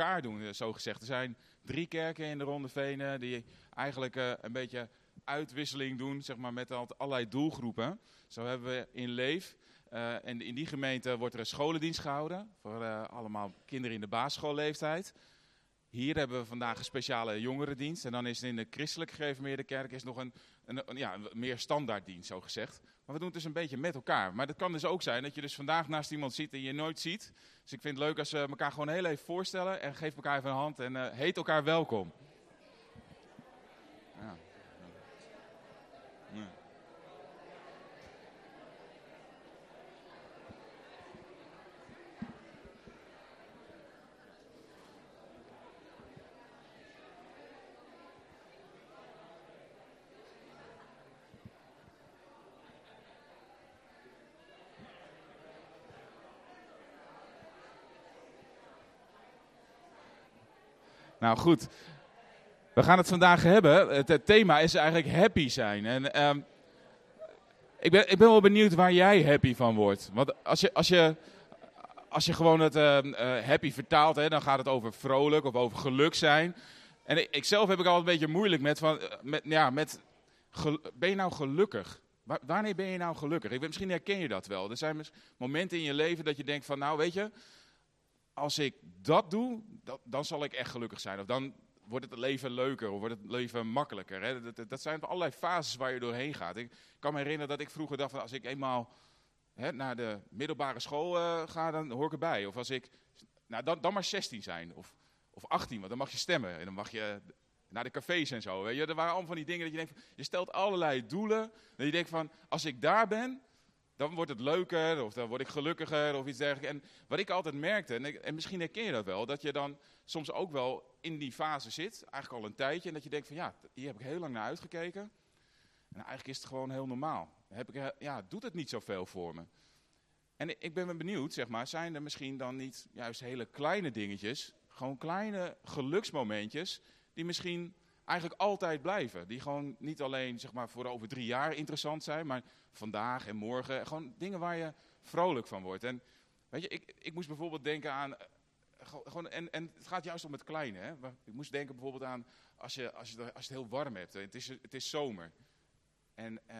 doen, eh, zo gezegd. Er zijn drie kerken in de Ronde Venen die eigenlijk eh, een beetje uitwisseling doen, zeg maar, met al- allerlei doelgroepen. Zo hebben we in Leef, eh, en in die gemeente wordt er een scholendienst gehouden voor allemaal kinderen in de basisschoolleeftijd. Hier hebben we vandaag een speciale jongerendienst. En dan is in de christelijk gereformeerde kerk is nog een, een, ja, meer standaarddienst, zo gezegd. Maar we doen het dus een beetje met elkaar. Maar dat kan dus ook zijn dat je dus vandaag naast iemand ziet en je nooit ziet. Dus ik vind het leuk als we elkaar gewoon heel even voorstellen. En geef elkaar even een hand en eh, heet elkaar welkom. Nou goed, we gaan het vandaag hebben. Het, thema is eigenlijk happy zijn. En ehm, ik, ben, ik ben wel benieuwd waar jij happy van wordt. Want als je, als je, als je gewoon het ehm, eh, happy vertaalt, hè, dan gaat het over vrolijk of over geluk zijn. En ik, zelf heb ik altijd een beetje moeilijk met, van, eh, met, ja, met ben je nou gelukkig? Wa- wanneer ben je nou gelukkig? Ik weet, misschien herken je dat wel. Er zijn momenten in je leven dat je denkt van, nou weet je, als ik dat doe, dat, dan zal ik echt gelukkig zijn. Of dan wordt het leven leuker of wordt het leven makkelijker. Hè? Dat, dat, zijn allerlei fases waar je doorheen gaat. Ik kan me herinneren dat ik vroeger dacht van als ik eenmaal hè, naar de middelbare school eh, ga, dan hoor ik erbij. Of als ik, nou dan, dan maar 16 zijn of, of 18, want dan mag je stemmen. En dan mag je naar de cafés en zo. Weet je? Er waren allemaal van die dingen dat je denkt, je stelt allerlei doelen. Dat je denkt van, als ik daar ben, dan wordt het leuker of dan word ik gelukkiger of iets dergelijks. En wat ik altijd merkte, en, ik- en misschien herken je dat wel, dat je dan soms ook wel in die fase zit, eigenlijk al een tijdje, en dat je denkt van ja, hier heb ik heel lang naar uitgekeken. En eigenlijk is het gewoon heel normaal. Heb ik, eh, ja, doet het niet zoveel voor me. En ik- ben benieuwd, zeg maar, zijn er misschien dan niet juist hele kleine dingetjes, gewoon kleine geluksmomentjes, die misschien eigenlijk altijd blijven. Die gewoon niet alleen zeg maar, voor over drie jaar interessant zijn, maar vandaag en morgen. Gewoon dingen waar je vrolijk van wordt. En weet je, ik, ik moest bijvoorbeeld denken aan. eh, gew- Gewoon, en, en het gaat juist om het kleine. Hè? Ik moest denken bijvoorbeeld aan als je, als je, als je het heel warm hebt. Het is, het is zomer. En eh,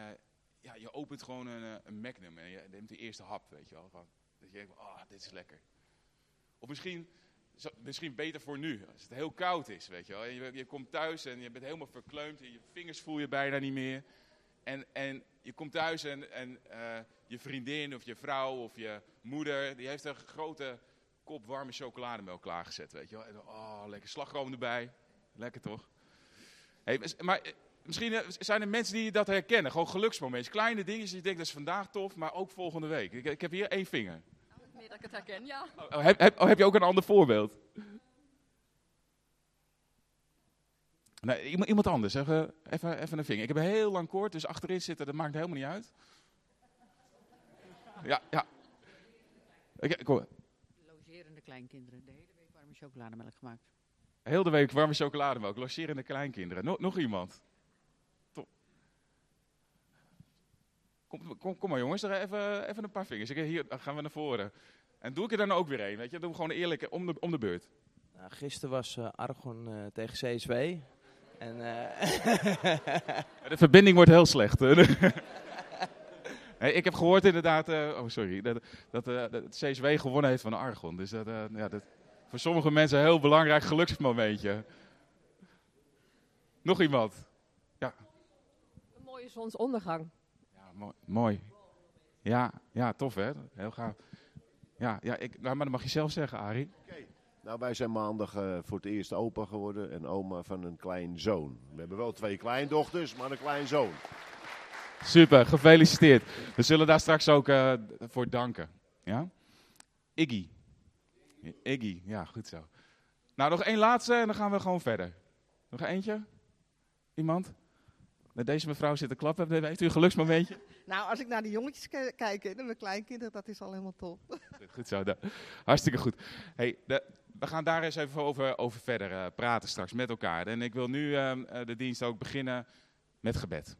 ja, je opent gewoon een, eh, een Magnum en je neemt de eerste hap, weet je wel. Van, dat je denkt, ah, dit is lekker. Of misschien, misschien beter voor nu, als het heel koud is, weet je wel. Je, je komt thuis en je bent helemaal verkleumd en je vingers voel je bijna niet meer. En, en je komt thuis en, en eh, je vriendin of je vrouw of je moeder, die heeft een grote kop warme chocolademelk klaargezet, weet je wel. Oh, lekker slagroom erbij. Lekker toch? Hey, maar eh, misschien eh, zijn er mensen die dat herkennen. Gewoon geluksmomentjes. Kleine dingetjes. Je denkt, dat is vandaag tof, maar ook volgende week. Ik, ik heb hier één vinger. Meer dat ik het herken, ja. Oh, heb, heb, oh, heb je ook een ander voorbeeld? Nee, iemand, iemand anders. Even, even, even een vinger. Ik heb een heel lang koord, dus achterin zitten, dat maakt helemaal niet uit. Ja, ja. Ik, kom. Logerende kleinkinderen. De hele week warme chocolademelk gemaakt. Heel de week warme chocolademelk, logerende kleinkinderen. Nog, nog iemand? Kom, kom, kom maar jongens, er even, even een paar vingers. Ik, hier gaan we naar voren. En doe ik er dan ook weer één, weet je? Doe gewoon eerlijk om de, om de beurt. Nou, gisteren was eh, Argon eh, tegen CSW. En, eh, De verbinding wordt heel slecht. Hey, ik heb gehoord inderdaad, eh, oh sorry, dat, dat, eh, CSW gewonnen heeft van Argon. Dus dat, eh, ja, dat voor sommige mensen een heel belangrijk geluksmomentje. Nog iemand? Een mooie zonsondergang. Mooi. mooi. Ja, ja, tof hè? Heel gaaf. Ja, ja ik, nou, maar dat mag je zelf zeggen, Arie. Nou, wij zijn maandag eh, voor het eerst opa geworden en oma van een klein zoon. We hebben wel twee kleindochters, maar een klein zoon. Super, gefeliciteerd. We zullen daar straks ook eh, voor danken. Ja? Iggy. Iggy, ja, goed zo. Nou, nog één laatste en dan gaan we gewoon verder. Nog eentje? Iemand? Met deze mevrouw zit te klappen. Heeft u een geluksmomentje? Nou, als ik naar de jongetjes ki- kijk en mijn kleinkinderen, dat is al helemaal top. Goed zo, da- hartstikke goed. Hey, de- we gaan daar eens even over, over verder eh, praten straks met elkaar. En ik wil nu ehm, eh, de dienst ook beginnen met gebed.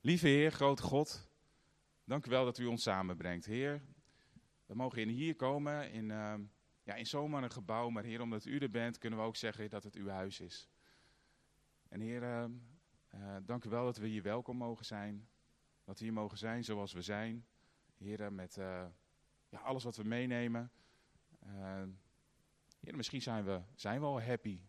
Lieve Heer, grote God, dank u wel dat u ons samenbrengt. Heer, we mogen in hier komen in, ehm, ja, in zomaar een gebouw, maar Heer, omdat u er bent, kunnen we ook zeggen dat het uw huis is. En Heer, eh, dank u wel dat we hier welkom mogen zijn. Dat we hier mogen zijn zoals we zijn. Heer, met eh, ja, alles wat we meenemen. Uh, Heer, misschien zijn we, zijn we al happy.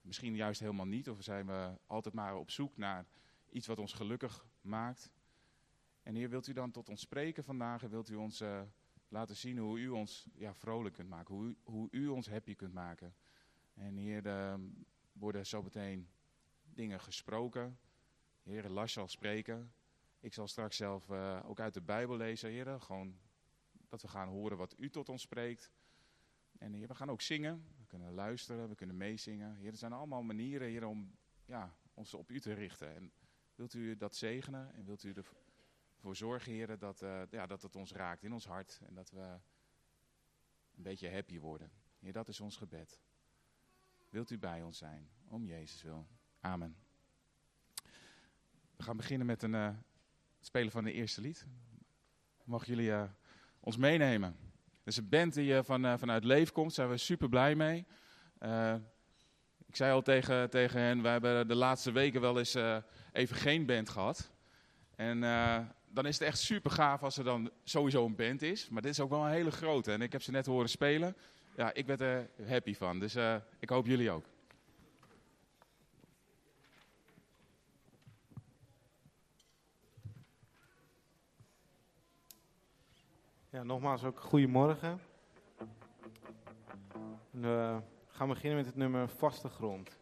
Misschien juist helemaal niet. Of zijn we altijd maar op zoek naar iets wat ons gelukkig maakt. En Heer, wilt u dan tot ons spreken vandaag en wilt u ons uh, laten zien hoe u ons ja, vrolijk kunt maken, hoe u, hoe u ons happy kunt maken. En Heer, er worden zo meteen dingen gesproken. Heer, Lars zal spreken. Ik zal straks zelf uh, ook uit de Bijbel lezen, Heer. Gewoon dat we gaan horen wat u tot ons spreekt. En Heer, we gaan ook zingen. We kunnen luisteren, we kunnen meezingen. Heer, er zijn allemaal manieren, Heer, om ja, ons op u te richten. En wilt u dat zegenen en wilt u ervoor zorgen, Heer, dat, uh, ja, dat het ons raakt in ons hart. En dat we een beetje happy worden. Heer, dat is ons gebed. Wilt u bij ons zijn, om Jezus wil. Amen. We gaan beginnen met een, het spelen van de eerste lied. Mogen jullie uh, ons meenemen? Het is een band die uh, van, vanuit Leef komt, daar zijn we super blij mee. ik zei al tegen, tegen hen, we hebben de laatste weken wel eens even geen band gehad. En dan is het echt super gaaf als er dan sowieso een band is. Maar dit is ook wel een hele grote. En ik heb ze net horen spelen. Ja, ik ben er happy van. Dus ik hoop jullie ook. Ja, nogmaals ook goedemorgen. We gaan beginnen met het nummer Vaste Grond.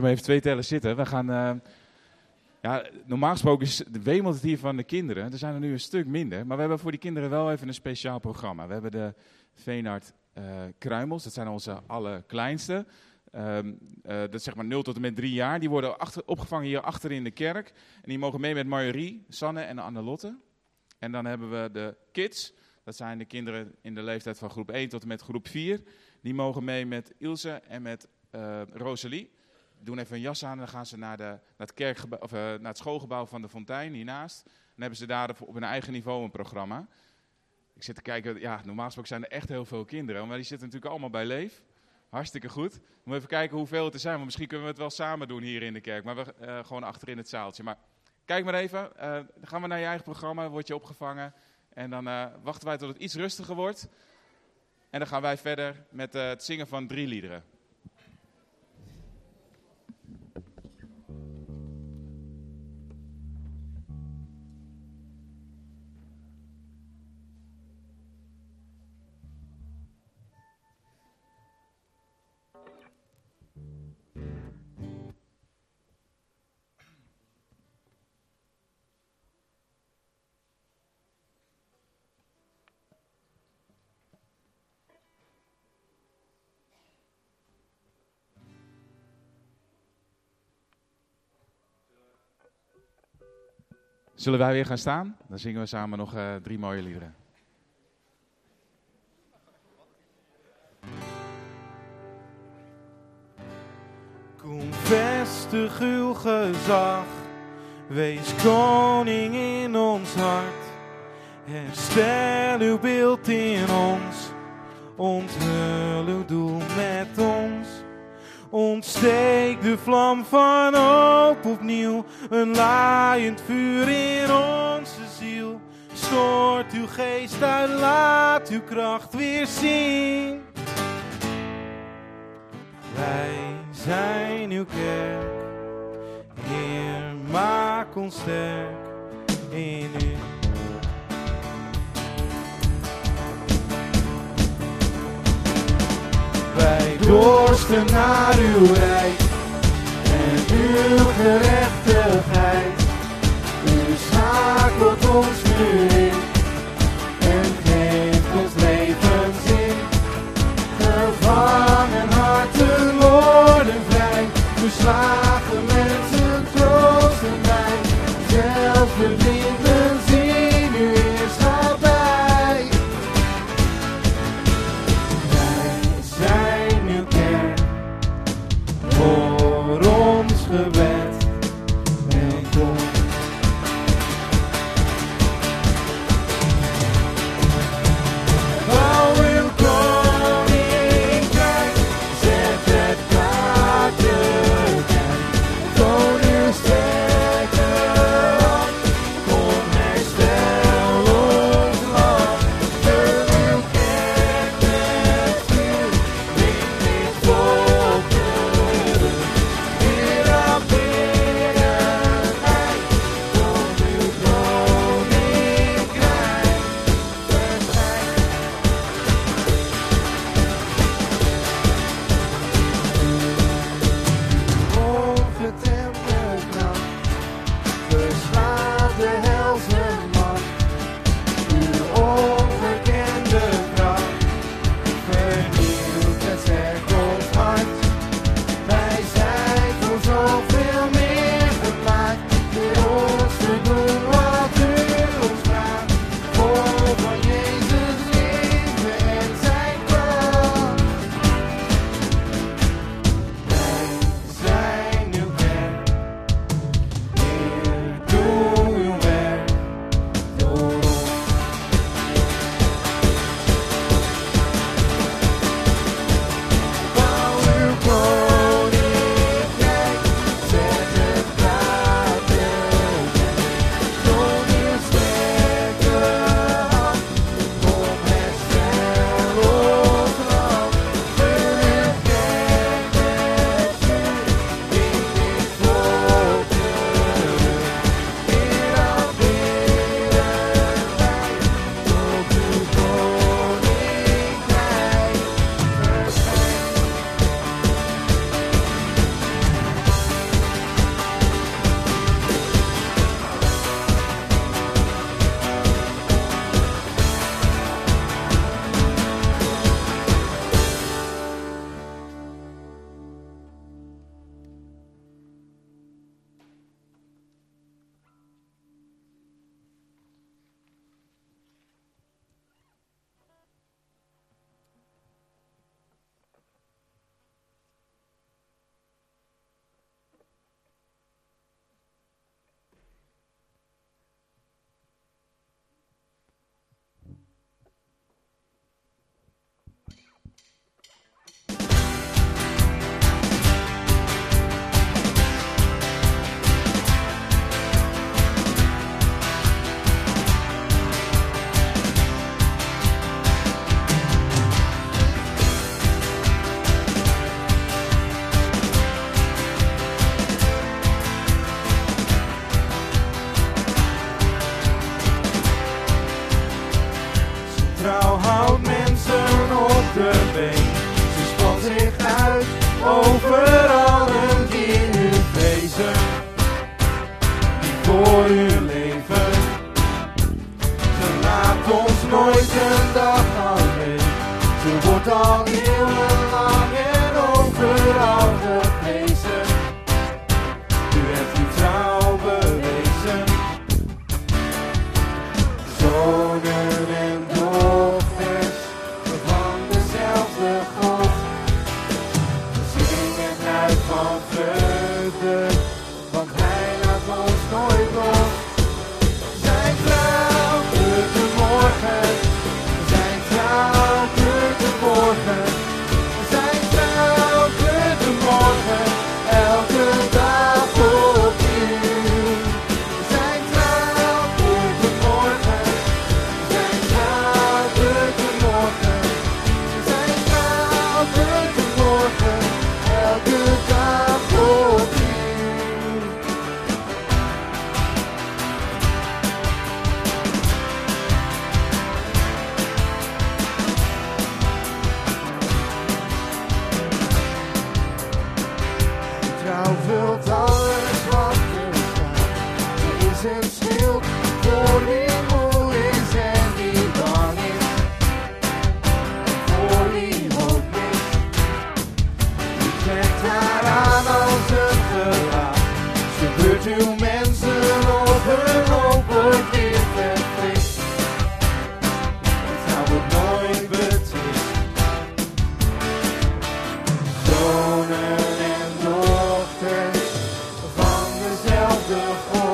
Maar even twee tellen zitten. We gaan. eh, ja, normaal gesproken is, wemelt het hier van de kinderen. Er zijn er nu een stuk minder. Maar we hebben voor die kinderen wel even een speciaal programma. We hebben de Veenhard eh, Kruimels. Dat zijn onze allerkleinste. Eh, dat zeg maar 0 tot en met 3 jaar. Die worden opgevangen hier achter in de kerk. En die mogen mee met Marjorie, Sanne en Annelotte. En dan hebben we de kids. Dat zijn de kinderen in de leeftijd van groep 1 tot en met groep 4. Die mogen mee met Ilse en met Rosalie doen even een jas aan en dan gaan ze naar, de, naar, het, kerkgebouw, of, eh, naar het schoolgebouw van de Fontein hiernaast. Dan hebben ze daar op hun eigen niveau een programma. Ik zit te kijken, ja, normaal gesproken zijn er echt heel veel kinderen, maar die zitten natuurlijk allemaal bij Leef. Hartstikke goed. We moeten even kijken hoeveel het er zijn, want misschien kunnen we het wel samen doen hier in de kerk, maar we, eh, gewoon achter in het zaaltje. Maar kijk maar even, eh, dan gaan we naar je eigen programma, word je opgevangen. En dan wachten wij tot het iets rustiger wordt. En dan gaan wij verder met het zingen van drie liederen. Zullen wij weer gaan staan? Dan zingen we samen nog eh, drie mooie liederen. Kom vestig uw gezag, wees koning in ons hart. Herstel uw beeld in ons, onthul uw doel met ons. Ontsteek de vlam van hoop opnieuw, een laaiend vuur in onze ziel. Stort uw geest uit, laat uw kracht weer zien. Wij zijn uw kerk, Heer, maak ons sterk in u. Wij dorsten naar uw rijk en uw gerechtigheid. wonderful.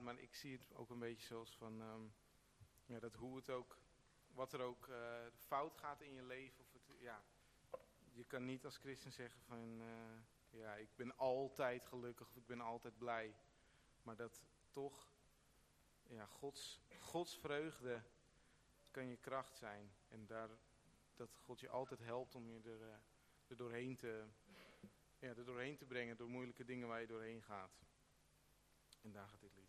maar ik zie het ook een beetje zoals van ehm, ja, dat hoe het ook, wat er ook eh, fout gaat in je leven. Of het, ja, je kan niet als christen zeggen van eh, ja, ik ben altijd gelukkig of ik ben altijd blij. Maar dat toch, ja, Gods, Gods vreugde kan je kracht zijn. En daar, dat God je altijd helpt om je er, eh, er, doorheen te, ja, doorheen te brengen door moeilijke dingen waar je doorheen gaat. En daar gaat dit lied.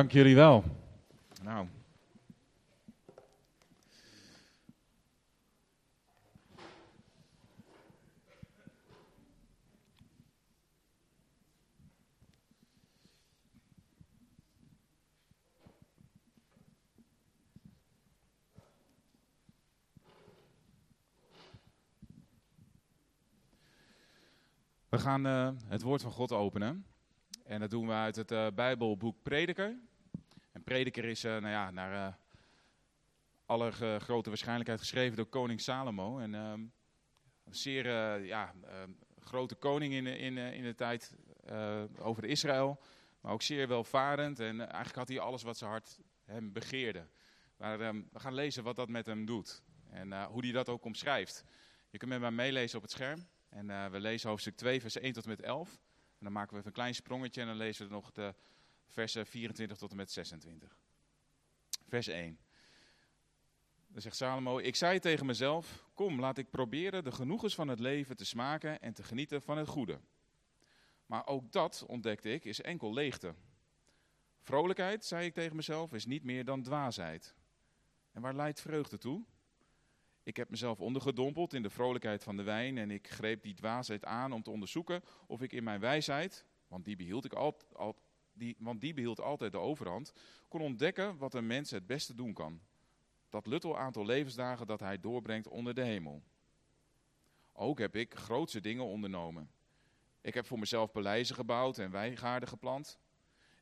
Dank jullie wel. Nou. We gaan eh, het woord van God openen. En dat doen we uit het eh, Bijbelboek Prediker. Prediker is eh, nou ja, naar eh alle grote waarschijnlijkheid geschreven door koning Salomo. En ehm, een zeer eh, ja, ehm, grote koning in, de- in, in de tijd over Israël. Maar ook zeer welvarend. En eigenlijk had hij alles wat zijn hart hem begeerde. Maar ehm, we gaan lezen wat dat met hem doet. En hoe hij dat ook omschrijft. Je kunt met mij meelezen op het scherm. En we lezen hoofdstuk 2, vers 1 tot en met 11. En dan maken we even een klein sprongetje en dan lezen we nog de versen 24 tot en met 26. Vers 1. Dan zegt Salomo, ik zei tegen mezelf, kom laat ik proberen de genoegens van het leven te smaken en te genieten van het goede. Maar ook dat, ontdekte ik, is enkel leegte. Vrolijkheid, zei ik tegen mezelf, is niet meer dan dwaasheid. En waar leidt vreugde toe? Ik heb mezelf ondergedompeld in de vrolijkheid van de wijn en ik greep die dwaasheid aan om te onderzoeken of ik in mijn wijsheid, want die behield, ik al, al, die, want die behield altijd de overhand, kon ontdekken wat een mens het beste doen kan. Dat luttel aantal levensdagen dat hij doorbrengt onder de hemel. Ook heb ik grootse dingen ondernomen. Ik heb voor mezelf paleizen gebouwd en wijngaarden geplant.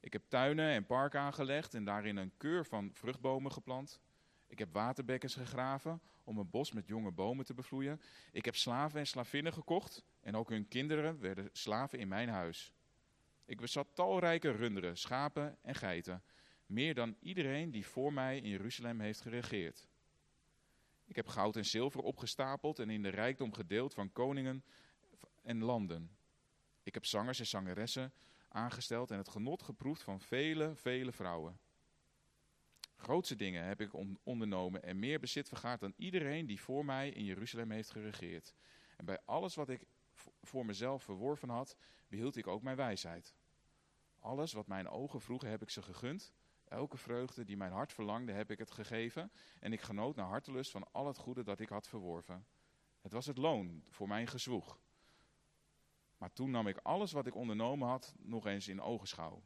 Ik heb tuinen en parken aangelegd en daarin een keur van vruchtbomen geplant. Ik heb waterbekkens gegraven om een bos met jonge bomen te bevloeien. Ik heb slaven en slavinnen gekocht en ook hun kinderen werden slaven in mijn huis. Ik bezat talrijke runderen, schapen en geiten, meer dan iedereen die voor mij in Jeruzalem heeft geregeerd. Ik heb goud en zilver opgestapeld en in de rijkdom gedeeld van koningen en landen. Ik heb zangers en zangeressen aangesteld en het genot geproefd van vele, vele vrouwen. Grootste dingen heb ik ondernomen en meer bezit vergaard dan iedereen die voor mij in Jeruzalem heeft geregeerd. En bij alles wat ik voor mezelf verworven had, behield ik ook mijn wijsheid. Alles wat mijn ogen vroegen, heb ik ze gegund. Elke vreugde die mijn hart verlangde, heb ik het gegeven. En ik genoot naar hartelust van al het goede dat ik had verworven. Het was het loon voor mijn gezwoeg. Maar toen nam ik alles wat ik ondernomen had nog eens in ogenschouw.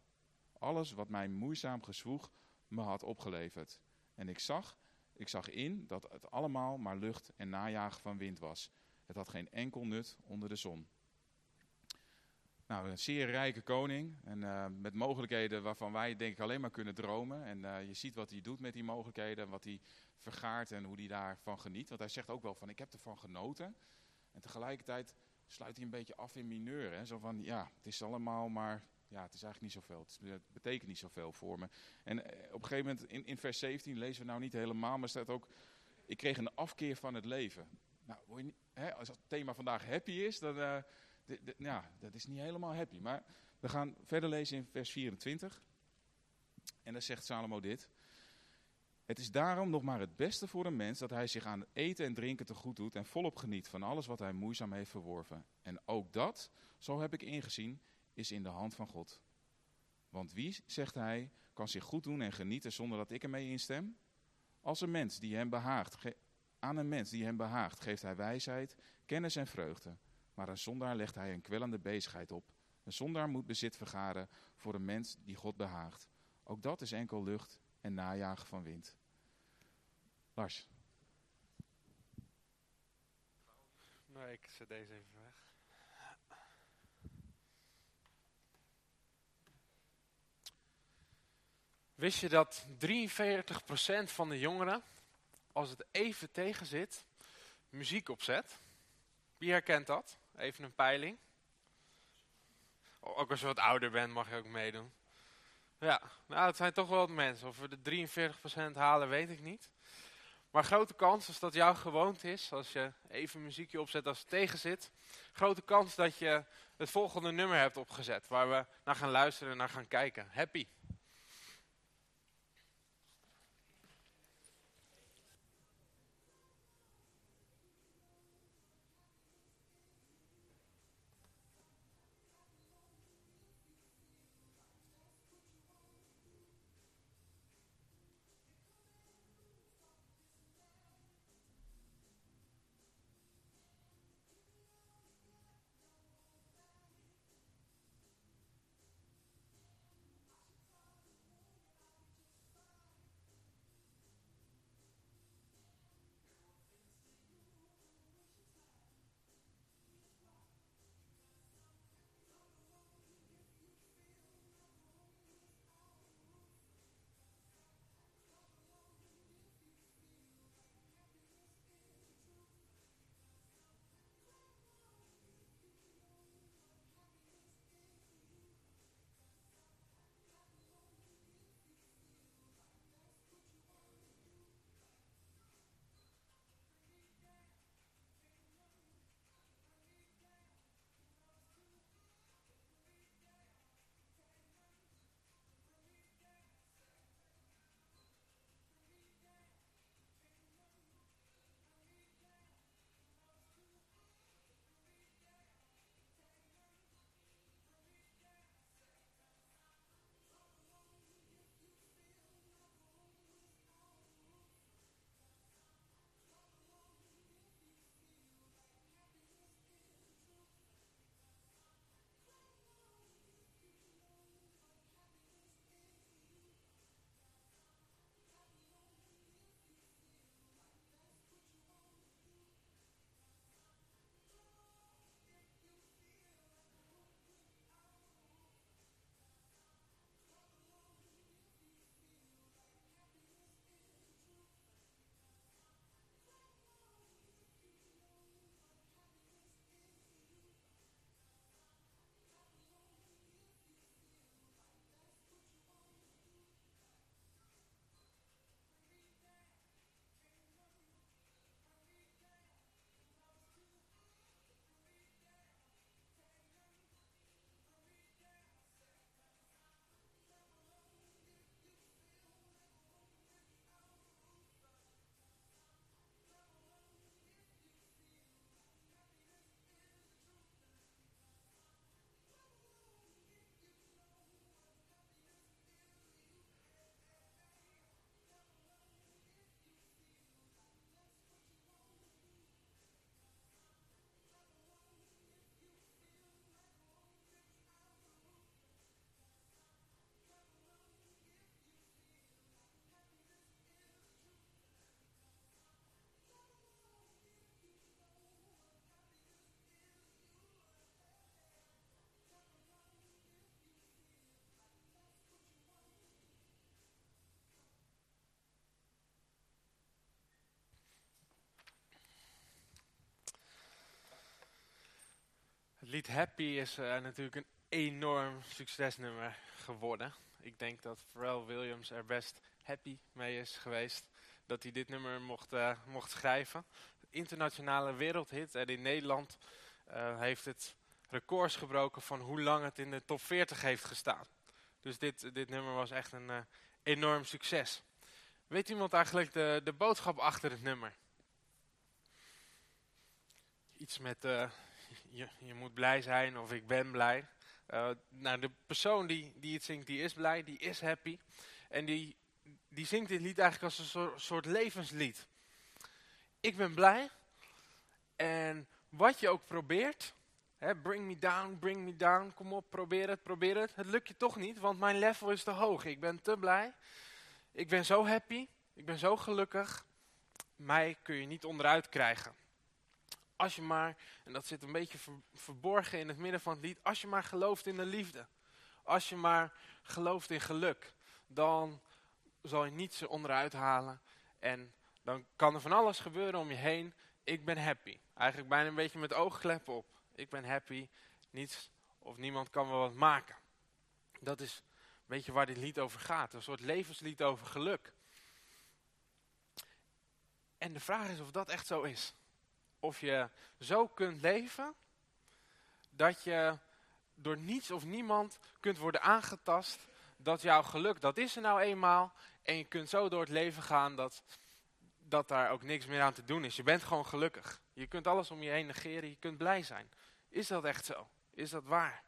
Alles wat mijn moeizaam gezwoeg me had opgeleverd. En ik zag, ik zag in dat het allemaal maar lucht en najagen van wind was. Het had geen enkel nut onder de zon. Nou, een zeer rijke koning. En uh, met mogelijkheden waarvan wij denk ik alleen maar kunnen dromen. En uh, je ziet wat hij doet met die mogelijkheden. Wat hij vergaart en hoe hij daarvan geniet. Want hij zegt ook wel van ik heb ervan genoten. En tegelijkertijd sluit hij een beetje af in mineur. Hè? Zo van ja, het is allemaal maar ja, het is eigenlijk niet zoveel. Het betekent niet zoveel voor me. En op een gegeven moment in, in vers 17 lezen we nou niet helemaal, maar staat ook, ik kreeg een afkeer van het leven. Nou, hè, als het thema vandaag happy is, dan, ja, dat is niet helemaal happy. Maar we gaan verder lezen in vers 24. En dan zegt Salomo dit. Het is daarom nog maar het beste voor een mens dat hij zich aan eten en drinken te goed doet en volop geniet van alles wat hij moeizaam heeft verworven. En ook dat, zo heb ik ingezien, is in de hand van God. Want wie, zegt hij, kan zich goed doen en genieten zonder dat ik ermee instem? Als een mens die hem behaagt, aan een mens die hem behaagt, geeft hij wijsheid, kennis en vreugde. Maar een zondaar legt hij een kwellende bezigheid op. Een zondaar moet bezit vergaren voor een mens die God behaagt. Ook dat is enkel lucht en najagen van wind. Lars. Nee, ik zet deze even weg. Wist je dat 43% van de jongeren, als het even tegen zit, muziek opzet? Wie herkent dat? Even een peiling. Ook als je wat ouder bent mag je ook meedoen. Ja, nou het zijn toch wel wat mensen. Of we de 43% halen weet ik niet. Maar grote kans als dat jouw gewoonte is, als je even muziekje opzet als het tegen zit. Grote kans dat je het volgende nummer hebt opgezet, waar we naar gaan luisteren en naar gaan kijken. Happy. Lied Happy is eh, natuurlijk een enorm succesnummer geworden. Ik denk dat Pharrell Williams er best happy mee is geweest dat hij dit nummer mocht, eh, mocht schrijven. Internationale wereldhit en in Nederland eh, heeft het records gebroken van hoe lang het in de top 40 heeft gestaan. Dus dit, dit nummer was echt een enorm succes. Weet iemand eigenlijk de, de boodschap achter het nummer? Iets met je, je moet blij zijn of ik ben blij. Eh, nou, de persoon die, die het zingt, die is blij, die is happy. En die, die zingt dit lied eigenlijk als een soort, soort levenslied. Ik ben blij. En wat je ook probeert, hè, bring me down, bring me down, kom op, probeer het, probeer het. Het lukt je toch niet, want mijn level is te hoog. Ik ben te blij. Ik ben zo happy. Ik ben zo gelukkig. Mij kun je niet onderuit krijgen. Als je maar, en dat zit een beetje ver- verborgen in het midden van het lied, als je maar gelooft in de liefde. Als je maar gelooft in geluk, dan zal je niets onderuit halen. En dan kan er van alles gebeuren om je heen. Ik ben happy. Eigenlijk bijna een beetje met oogkleppen op. Ik ben happy. Niets of niemand kan me wat maken. Dat is een beetje waar dit lied over gaat. Een soort levenslied over geluk. En de vraag is of dat echt zo is. Of je zo kunt leven dat je door niets of niemand kunt worden aangetast. Dat jouw geluk, dat is er nou eenmaal. En je kunt zo door het leven gaan dat, dat daar ook niks meer aan te doen is. Je bent gewoon gelukkig. Je kunt alles om je heen negeren, je kunt blij zijn. Is dat echt zo? Is dat waar?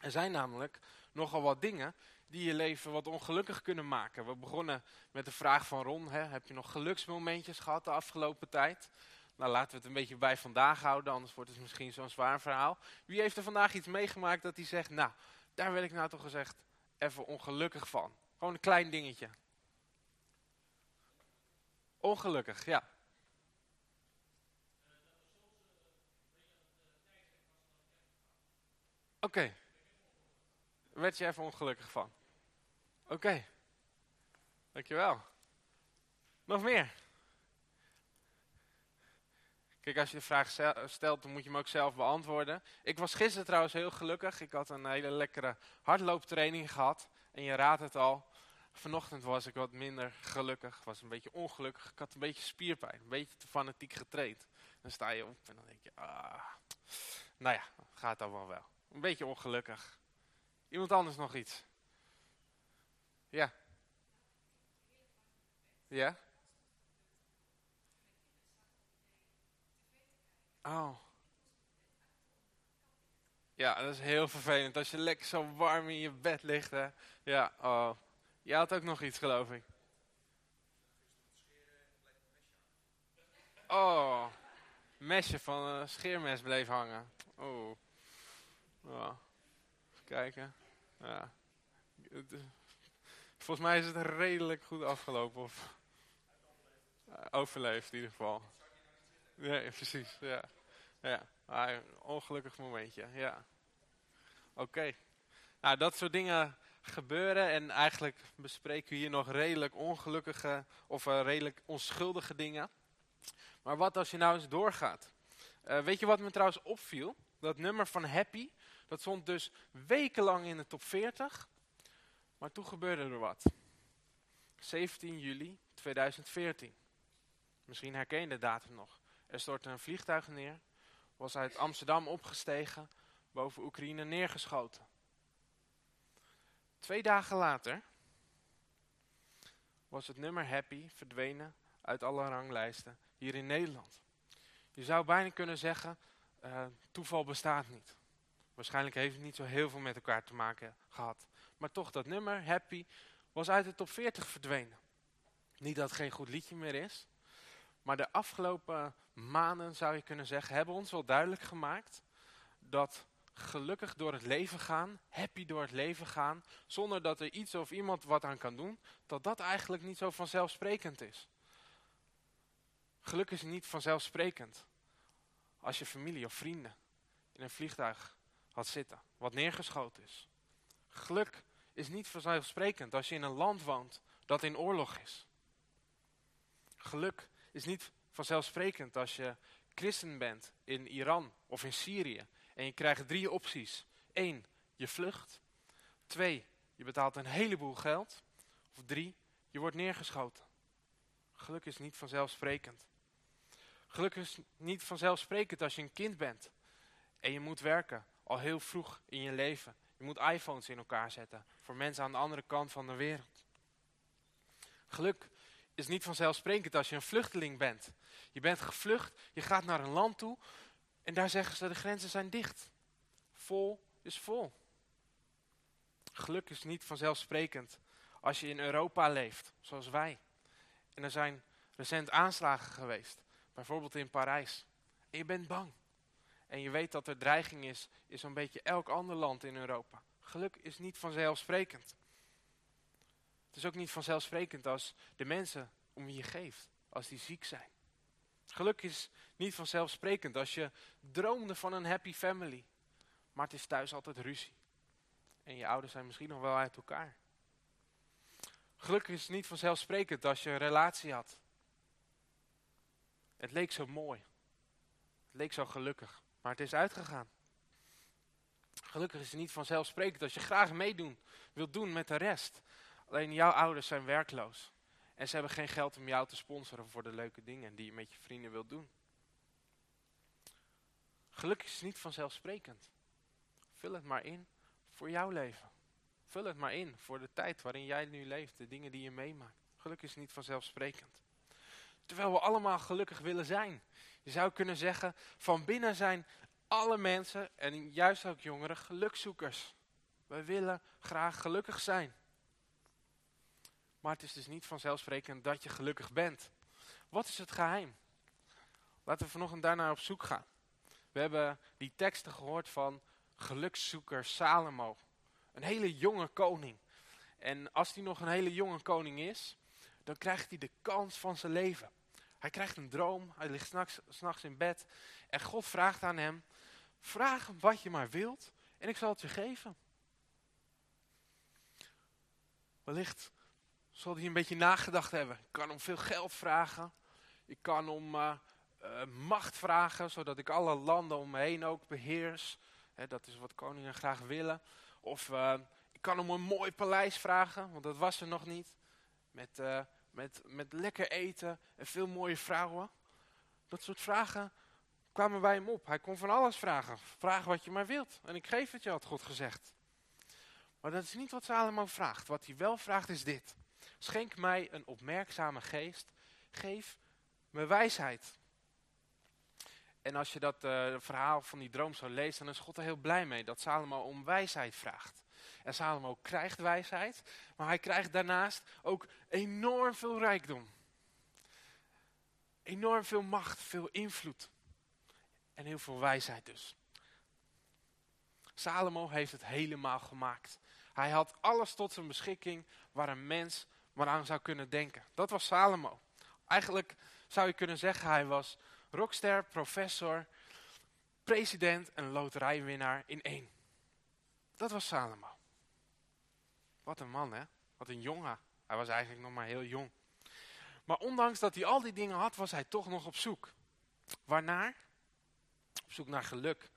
Er zijn namelijk nogal wat dingen die je leven wat ongelukkig kunnen maken. We begonnen met de vraag van Ron, hè, heb je nog geluksmomentjes gehad de afgelopen tijd? Nou, laten we het een beetje bij vandaag houden, anders wordt het misschien zo'n zwaar verhaal. Wie heeft er vandaag iets meegemaakt dat hij zegt, nou, daar wil ik nou toch gezegd even ongelukkig van. Gewoon een klein dingetje. Ongelukkig, ja. Oké. Werd je even ongelukkig van? Oké. Dankjewel. Nog meer? Kijk, als je de vraag stel- stelt, dan moet je hem ook zelf beantwoorden. Ik was gisteren trouwens heel gelukkig. Ik had een hele lekkere hardlooptraining gehad. En je raadt het al. Vanochtend was ik wat minder gelukkig. Was een beetje ongelukkig. Ik had een beetje spierpijn. Een beetje te fanatiek getraind. Dan sta je op en dan denk je, ah. Nou ja, gaat allemaal wel. Een beetje ongelukkig. Iemand anders nog iets? Ja. Ja? Oh. Ja, dat is heel vervelend. Als je lekker zo warm in je bed ligt, hè. Ja, oh. Je had ook nog iets, geloof ik. Oh. Mesje van een scheermes bleef hangen. Oh. Ja. Even kijken. Ja. Volgens mij is het redelijk goed afgelopen. Of eh, overleefd in ieder geval. Ja, precies. Ja. Ja. Een ongelukkig momentje. Ja. Oké. Nou, dat soort dingen gebeuren. En eigenlijk bespreken we hier nog redelijk ongelukkige of eh, redelijk onschuldige dingen. Maar wat als je nou eens doorgaat? Eh, weet je wat me trouwens opviel? Dat nummer van Happy, dat stond dus wekenlang in de top 40. Maar toen gebeurde er wat. 17 juli 2014. Misschien herken je de datum nog. Er stortte een vliegtuig neer, was uit Amsterdam opgestegen, boven Oekraïne neergeschoten. Twee dagen later was het nummer Happy verdwenen uit alle ranglijsten hier in Nederland. Je zou bijna kunnen zeggen, eh, toeval bestaat niet. Waarschijnlijk heeft het niet zo heel veel met elkaar te maken gehad. Maar toch, dat nummer, Happy, was uit de top 40 verdwenen. Niet dat het geen goed liedje meer is. Maar de afgelopen maanden, zou je kunnen zeggen, hebben ons wel duidelijk gemaakt dat gelukkig door het leven gaan, happy door het leven gaan, zonder dat er iets of iemand wat aan kan doen, dat dat eigenlijk niet zo vanzelfsprekend is. Geluk is niet vanzelfsprekend. Als je familie of vrienden in een vliegtuig had zitten, wat neergeschoten is. Geluk is niet vanzelfsprekend als je in een land woont dat in oorlog is. Geluk is niet vanzelfsprekend als je christen bent in Iran of in Syrië En je krijgt drie opties. Eén, je vlucht. Twee, je betaalt een heleboel geld. Of drie, je wordt neergeschoten. Geluk is niet vanzelfsprekend. Geluk is niet vanzelfsprekend als je een kind bent. En je moet werken, al heel vroeg in je leven. Je moet iPhones in elkaar zetten voor mensen aan de andere kant van de wereld. Geluk is niet vanzelfsprekend als je een vluchteling bent. Je bent gevlucht, je gaat naar een land toe en daar zeggen ze de grenzen zijn dicht. Vol is vol. Geluk is niet vanzelfsprekend als je in Europa leeft, zoals wij. En er zijn recent aanslagen geweest, bijvoorbeeld in Parijs. En je bent bang. En je weet dat er dreiging is in zo'n beetje elk ander land in Europa. Geluk is niet vanzelfsprekend. Het is ook niet vanzelfsprekend als de mensen om wie je geeft, als die ziek zijn. Geluk is niet vanzelfsprekend als je droomde van een happy family, maar het is thuis altijd ruzie. En je ouders zijn misschien nog wel uit elkaar. Geluk is niet vanzelfsprekend als je een relatie had. Het leek zo mooi. Het leek zo gelukkig, maar het is uitgegaan. Gelukkig is het niet vanzelfsprekend als je graag meedoen wilt doen met de rest. Alleen jouw ouders zijn werkloos. En ze hebben geen geld om jou te sponsoren voor de leuke dingen die je met je vrienden wilt doen. Gelukkig is niet vanzelfsprekend. Vul het maar in voor jouw leven. Vul het maar in voor de tijd waarin jij nu leeft, de dingen die je meemaakt. Gelukkig is niet vanzelfsprekend. Terwijl we allemaal gelukkig willen zijn. Je zou kunnen zeggen, van binnen zijn alle mensen, en juist ook jongeren, gelukzoekers. Wij willen graag gelukkig zijn. Maar het is dus niet vanzelfsprekend dat je gelukkig bent. Wat is het geheim? Laten we vanochtend daarnaar op zoek gaan. We hebben die teksten gehoord van gelukszoeker Salomo. Een hele jonge koning. En als hij nog een hele jonge koning is, dan krijgt hij de kans van zijn leven. Hij krijgt een droom, hij ligt s'nachts in bed. En God vraagt aan hem, vraag wat je maar wilt en ik zal het je geven. Wellicht zal hij een beetje nagedacht hebben. Ik kan om veel geld vragen. Ik kan om uh, uh, macht vragen, zodat ik alle landen om me heen ook beheers. dat is wat koningen graag willen. Of uh, ik kan om een mooi paleis vragen, want dat was er nog niet. Met, met, met lekker eten en veel mooie vrouwen. Dat soort vragen kwamen bij hem op. Hij kon van alles vragen. Vraag wat je maar wilt. En ik geef het je, had God gezegd. Maar dat is niet wat Salomo vraagt. Wat hij wel vraagt is dit. Schenk mij een opmerkzame geest. Geef me wijsheid. En als je dat uh, verhaal van die droom zo leest, dan is God er heel blij mee dat Salomo om wijsheid vraagt. En Salomo krijgt wijsheid, maar hij krijgt daarnaast ook enorm veel rijkdom. Enorm veel macht, veel invloed. En heel veel wijsheid dus. Salomo heeft het helemaal gemaakt. Hij had alles tot zijn beschikking waar een mens maar aan zou kunnen denken. Dat was Salomo. Eigenlijk zou je kunnen zeggen hij was rockster, professor, president en loterijwinnaar in één. Dat was Salomo. Wat een man hè, wat een jongen. Hij was eigenlijk nog maar heel jong. Maar ondanks dat hij al die dingen had, was hij toch nog op zoek. Waarnaar? Op zoek naar geluk.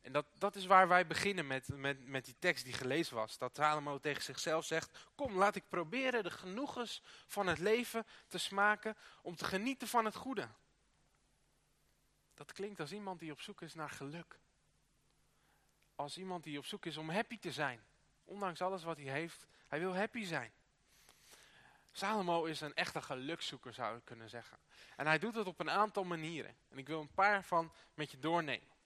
En dat, dat is waar wij beginnen met, met, met die tekst die gelezen was. Dat Salomo tegen zichzelf zegt, kom laat ik proberen de genoegens van het leven te smaken om te genieten van het goede. Dat klinkt als iemand die op zoek is naar geluk. Als iemand die op zoek is om happy te zijn. Ondanks alles wat hij heeft, hij wil happy zijn. Salomo is een echte gelukszoeker zou ik kunnen zeggen. En hij doet het op een aantal manieren. En ik wil een paar van met je doornemen.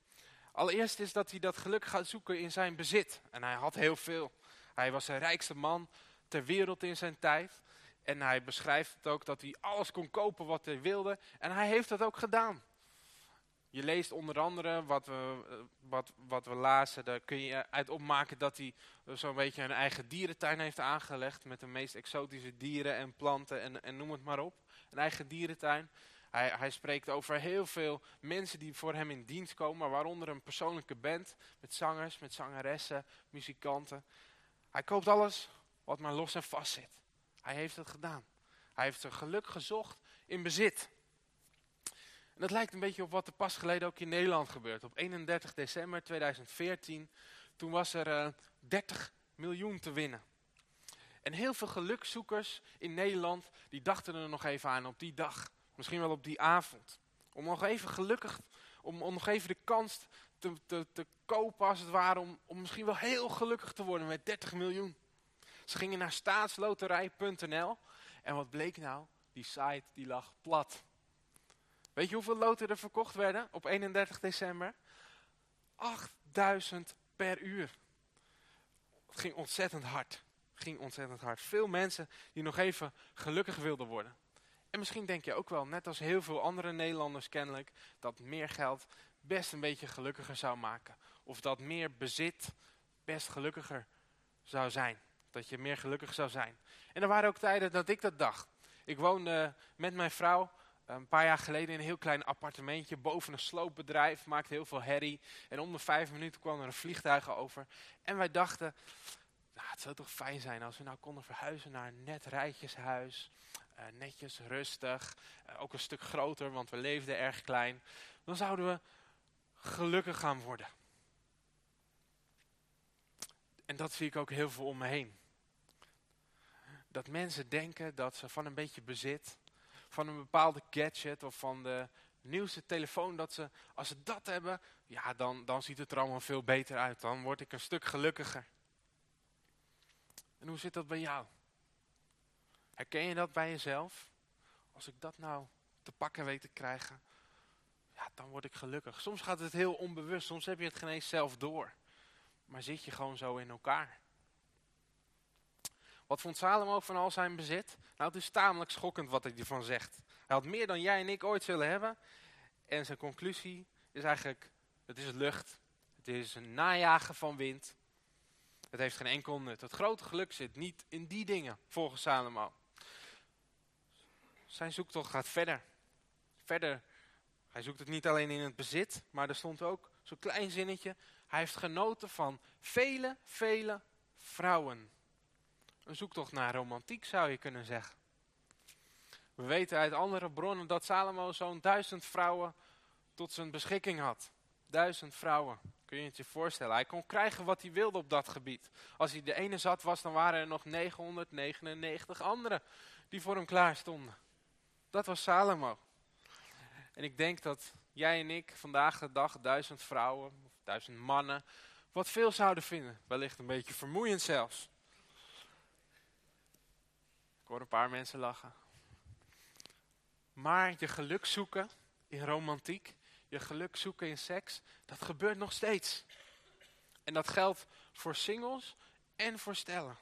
Allereerst is dat hij dat geluk gaat zoeken in zijn bezit. En hij had heel veel. Hij was de rijkste man ter wereld in zijn tijd. En hij beschrijft het ook dat hij alles kon kopen wat hij wilde. En hij heeft dat ook gedaan. Je leest onder andere wat we, wat, wat we lazen, daar kun je uit opmaken dat hij zo'n beetje een eigen dierentuin heeft aangelegd. Met de meest exotische dieren en planten en, en noem het maar op. Een eigen dierentuin. Hij, hij, spreekt over heel veel mensen die voor hem in dienst komen, waaronder een persoonlijke band met zangers, met zangeressen, muzikanten. Hij koopt alles wat maar los en vast zit. Hij heeft het gedaan. Hij heeft zijn geluk gezocht in bezit. En dat lijkt een beetje op wat er pas geleden ook in Nederland gebeurt. Op 31 december 2014, toen was er eh 30 miljoen te winnen. En heel veel gelukzoekers in Nederland, die dachten er nog even aan op die dag. Misschien wel op die avond. Om nog even gelukkig, om, om nog even de kans te, te, te kopen als het ware. Om, misschien wel heel gelukkig te worden met 30 miljoen. Ze gingen naar staatsloterij.nl. En wat bleek nou? Die site die lag plat. Weet je hoeveel loten er verkocht werden op 31 december? 8000 per uur. Het ging ontzettend hard. ging ontzettend hard. Veel mensen die nog even gelukkig wilden worden. En misschien denk je ook wel, net als heel veel andere Nederlanders kennelijk, dat meer geld best een beetje gelukkiger zou maken. Of dat meer bezit best gelukkiger zou zijn. Dat je meer gelukkig zou zijn. En er waren ook tijden dat ik dat dacht. Ik woonde met mijn vrouw een paar jaar geleden in een heel klein appartementje boven een sloopbedrijf. Maakte heel veel herrie. En om de vijf minuten kwam er een vliegtuig over. En wij dachten, nou, het zou toch fijn zijn als we nou konden verhuizen naar een net rijtjeshuis. Uh, netjes, rustig. Uh, ook een stuk groter, want we leefden erg klein. Dan zouden we gelukkig gaan worden. En dat zie ik ook heel veel om me heen. Dat mensen denken dat ze van een beetje bezit, van een bepaalde gadget of van de nieuwste telefoon, dat ze, als ze dat hebben, ja, dan, dan ziet het er allemaal veel beter uit. Dan word ik een stuk gelukkiger. En hoe zit dat bij jou? Herken je dat bij jezelf? Als ik dat nou te pakken weet te krijgen, ja, dan word ik gelukkig. Soms gaat het heel onbewust, soms heb je het geen zelf door. Maar zit je gewoon zo in elkaar. Wat vond Salomo van al zijn bezit? Nou, het is tamelijk schokkend wat hij ervan zegt. Hij had meer dan jij en ik ooit zullen hebben. En zijn conclusie is eigenlijk, het is lucht. Het is een najagen van wind. Het heeft geen enkel nut. Het grote geluk zit niet in die dingen, volgens Salomo. Zijn zoektocht gaat verder. Verder. Hij zoekt het niet alleen in het bezit, maar er stond ook zo'n klein zinnetje. Hij heeft genoten van vele, vele vrouwen. Een zoektocht naar romantiek zou je kunnen zeggen. We weten uit andere bronnen dat Salomo zo'n duizend vrouwen tot zijn beschikking had. Duizend vrouwen. Kun je het je voorstellen? Hij kon krijgen wat hij wilde op dat gebied. Als hij de ene zat was, dan waren er nog 999 anderen die voor hem klaar stonden. Dat was Salomo. En ik denk dat jij en ik vandaag de dag duizend vrouwen, of duizend mannen, wat veel zouden vinden. Wellicht een beetje vermoeiend zelfs. Ik hoor een paar mensen lachen. Maar je geluk zoeken in romantiek, je geluk zoeken in seks, dat gebeurt nog steeds. En dat geldt voor singles en voor stellen.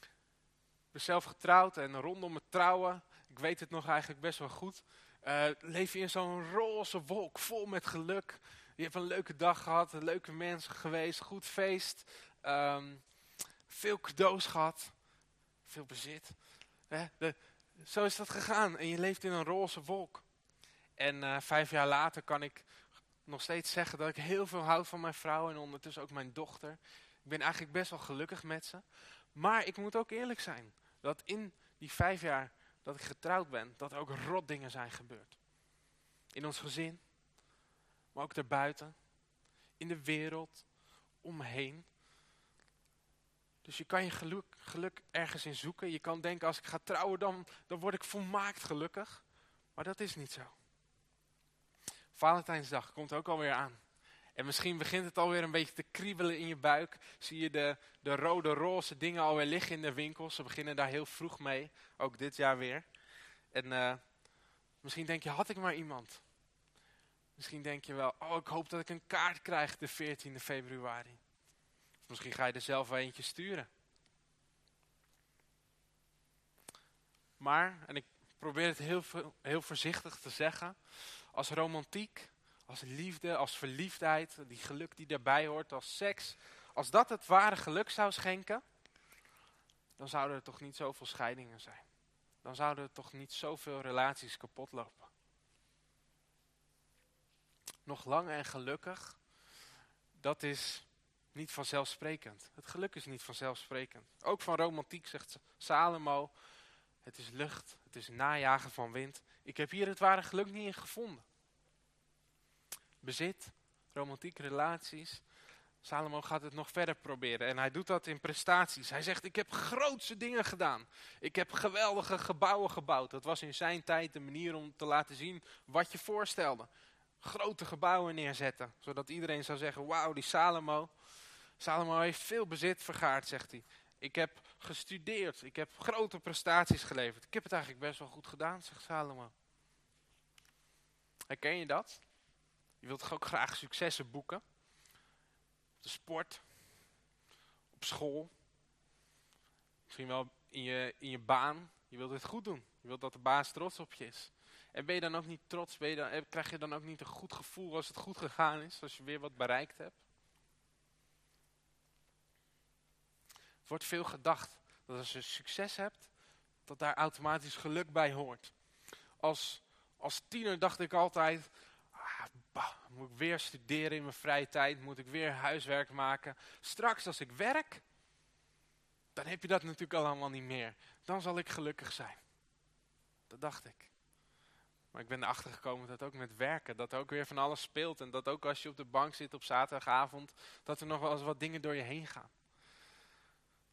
Ik ben zelf getrouwd en rondom het trouwen, ik weet het nog eigenlijk best wel goed, uh, leef je in zo'n roze wolk vol met geluk. Je hebt een leuke dag gehad, leuke mensen geweest, goed feest, um, veel cadeaus gehad, veel bezit. Hè? Zo is dat gegaan en je leeft in een roze wolk. En uh, vijf jaar later kan ik nog steeds zeggen dat ik heel veel houd van mijn vrouw en ondertussen ook mijn dochter. Ik ben eigenlijk best wel gelukkig met ze. Maar ik moet ook eerlijk zijn, dat in die vijf jaar dat ik getrouwd ben, dat er ook rot dingen zijn gebeurd. In ons gezin, maar ook daarbuiten, in de wereld, om me heen. Dus je kan je geluk, geluk ergens in zoeken. Je kan denken, als ik ga trouwen, dan, dan word ik volmaakt gelukkig. Maar dat is niet zo. Valentijnsdag komt ook alweer aan. En misschien begint het alweer een beetje te kriebelen in je buik. Zie je de, de rode, roze dingen alweer liggen in de winkels. Ze beginnen daar heel vroeg mee. Ook dit jaar weer. En uh, misschien denk je, had ik maar iemand. Misschien denk je wel, oh ik hoop dat ik een kaart krijg de 14e februari. Misschien ga je er zelf wel eentje sturen. Maar, en ik probeer het heel, heel voorzichtig te zeggen. Als romantiek als liefde, als verliefdheid, die geluk die daarbij hoort, als seks. Als dat het ware geluk zou schenken, dan zouden er toch niet zoveel scheidingen zijn. Dan zouden er toch niet zoveel relaties kapot lopen. Nog lang en gelukkig, dat is niet vanzelfsprekend. Het geluk is niet vanzelfsprekend. Ook van romantiek zegt Salomo, Het is lucht. Het is najagen van wind. Ik heb hier het ware geluk niet in gevonden. Bezit, romantieke relaties. Salomo gaat het nog verder proberen en hij doet dat in prestaties. Hij zegt, ik heb grootse dingen gedaan. Ik heb geweldige gebouwen gebouwd. Dat was in zijn tijd de manier om te laten zien wat je voorstelde. Grote gebouwen neerzetten, zodat iedereen zou zeggen, wauw, die Salomo. Salomo heeft veel bezit vergaard, zegt hij. Ik heb gestudeerd, ik heb grote prestaties geleverd. Ik heb het eigenlijk best wel goed gedaan, zegt Salomo. Herken je dat? Je wilt ook graag successen boeken? Op de sport, op school, misschien wel in je, in je baan. Je wilt het goed doen. Je wilt dat de baas trots op je is. En ben je dan ook niet trots? Ben je dan, eh, krijg je dan ook niet een goed gevoel als het goed gegaan is? Als je weer wat bereikt hebt? Het wordt veel gedacht dat als je succes hebt, dat daar automatisch geluk bij hoort. Als, als tiener dacht ik altijd, moet ik weer studeren in mijn vrije tijd, moet ik weer huiswerk maken. Straks als ik werk, dan heb je dat natuurlijk allemaal niet meer. Dan zal ik gelukkig zijn. Dat dacht ik. Maar ik ben erachter gekomen dat ook met werken, dat er ook weer van alles speelt. En dat ook als je op de bank zit op zaterdagavond, dat er nog wel eens wat dingen door je heen gaan.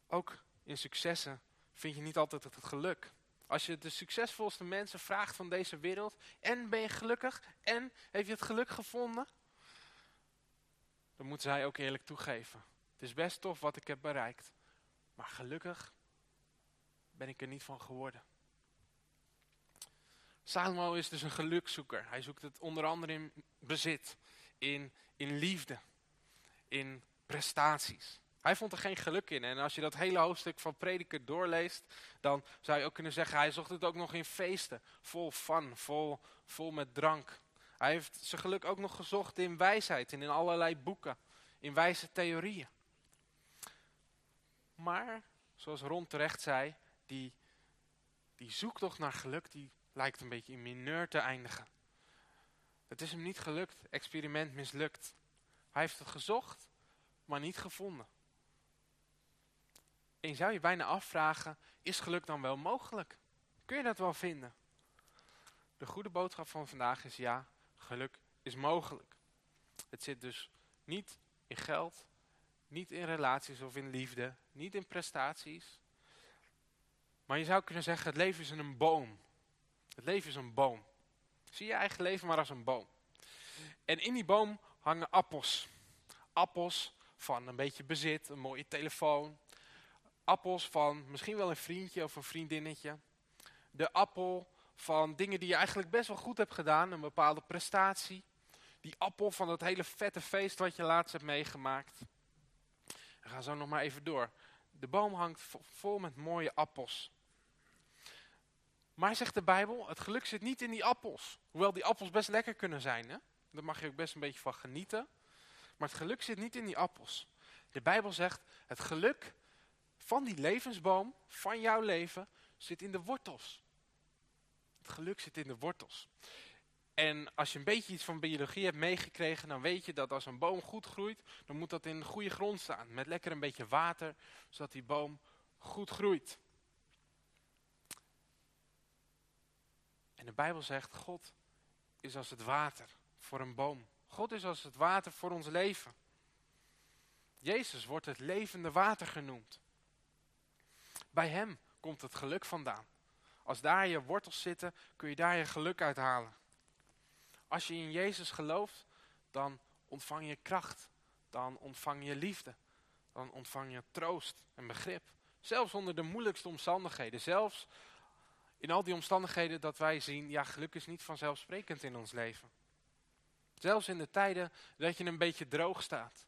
Ook in successen vind je niet altijd het geluk. Als je de succesvolste mensen vraagt van deze wereld, en ben je gelukkig, en heb je het geluk gevonden, dan moeten zij ook eerlijk toegeven. Het is best tof wat ik heb bereikt, maar gelukkig ben ik er niet van geworden. Salomo is dus een gelukzoeker. Hij zoekt het onder andere in bezit, in, in liefde, in prestaties. Hij vond er geen geluk in. En als je dat hele hoofdstuk van Prediker doorleest, dan zou je ook kunnen zeggen, hij zocht het ook nog in feesten. Vol fun, vol, vol met drank. Hij heeft zijn geluk ook nog gezocht in wijsheid en in allerlei boeken, in wijze theorieën. Maar, zoals Ron terecht zei, die, die zoektocht naar geluk, die lijkt een beetje in mineur te eindigen. Het is hem niet gelukt, experiment mislukt. Hij heeft het gezocht, maar niet gevonden. En je zou je bijna afvragen, is geluk dan wel mogelijk? Kun je dat wel vinden? De goede boodschap van vandaag is ja, geluk is mogelijk. Het zit dus niet in geld, niet in relaties of in liefde, niet in prestaties. Maar je zou kunnen zeggen, het leven is een boom. Het leven is een boom. Zie je eigen leven maar als een boom. En in die boom hangen appels. Appels van een beetje bezit, een mooie telefoon. Appels van misschien wel een vriendje of een vriendinnetje. De appel van dingen die je eigenlijk best wel goed hebt gedaan, een bepaalde prestatie. Die appel van dat hele vette feest wat je laatst hebt meegemaakt. We gaan zo nog maar even door. De boom hangt vol met mooie appels. Maar zegt de Bijbel, het geluk zit niet in die appels. Hoewel die appels best lekker kunnen zijn. Hè? Daar mag je ook best een beetje van genieten. Maar het geluk zit niet in die appels. De Bijbel zegt, het geluk van die levensboom, van jouw leven, zit in de wortels. Het geluk zit in de wortels. En als je een beetje iets van biologie hebt meegekregen, dan weet je dat als een boom goed groeit, dan moet dat in goede grond staan. Met lekker een beetje water, zodat die boom goed groeit. En de Bijbel zegt, God is als het water voor een boom. God is als het water voor ons leven. Jezus wordt het levende water genoemd. Bij hem komt het geluk vandaan. Als daar je wortels zitten, kun je daar je geluk uithalen. Als je in Jezus gelooft, dan ontvang je kracht. Dan ontvang je liefde. Dan ontvang je troost en begrip. Zelfs onder de moeilijkste omstandigheden. Zelfs in al die omstandigheden dat wij zien, ja, geluk is niet vanzelfsprekend in ons leven. Zelfs in de tijden dat je een beetje droog staat.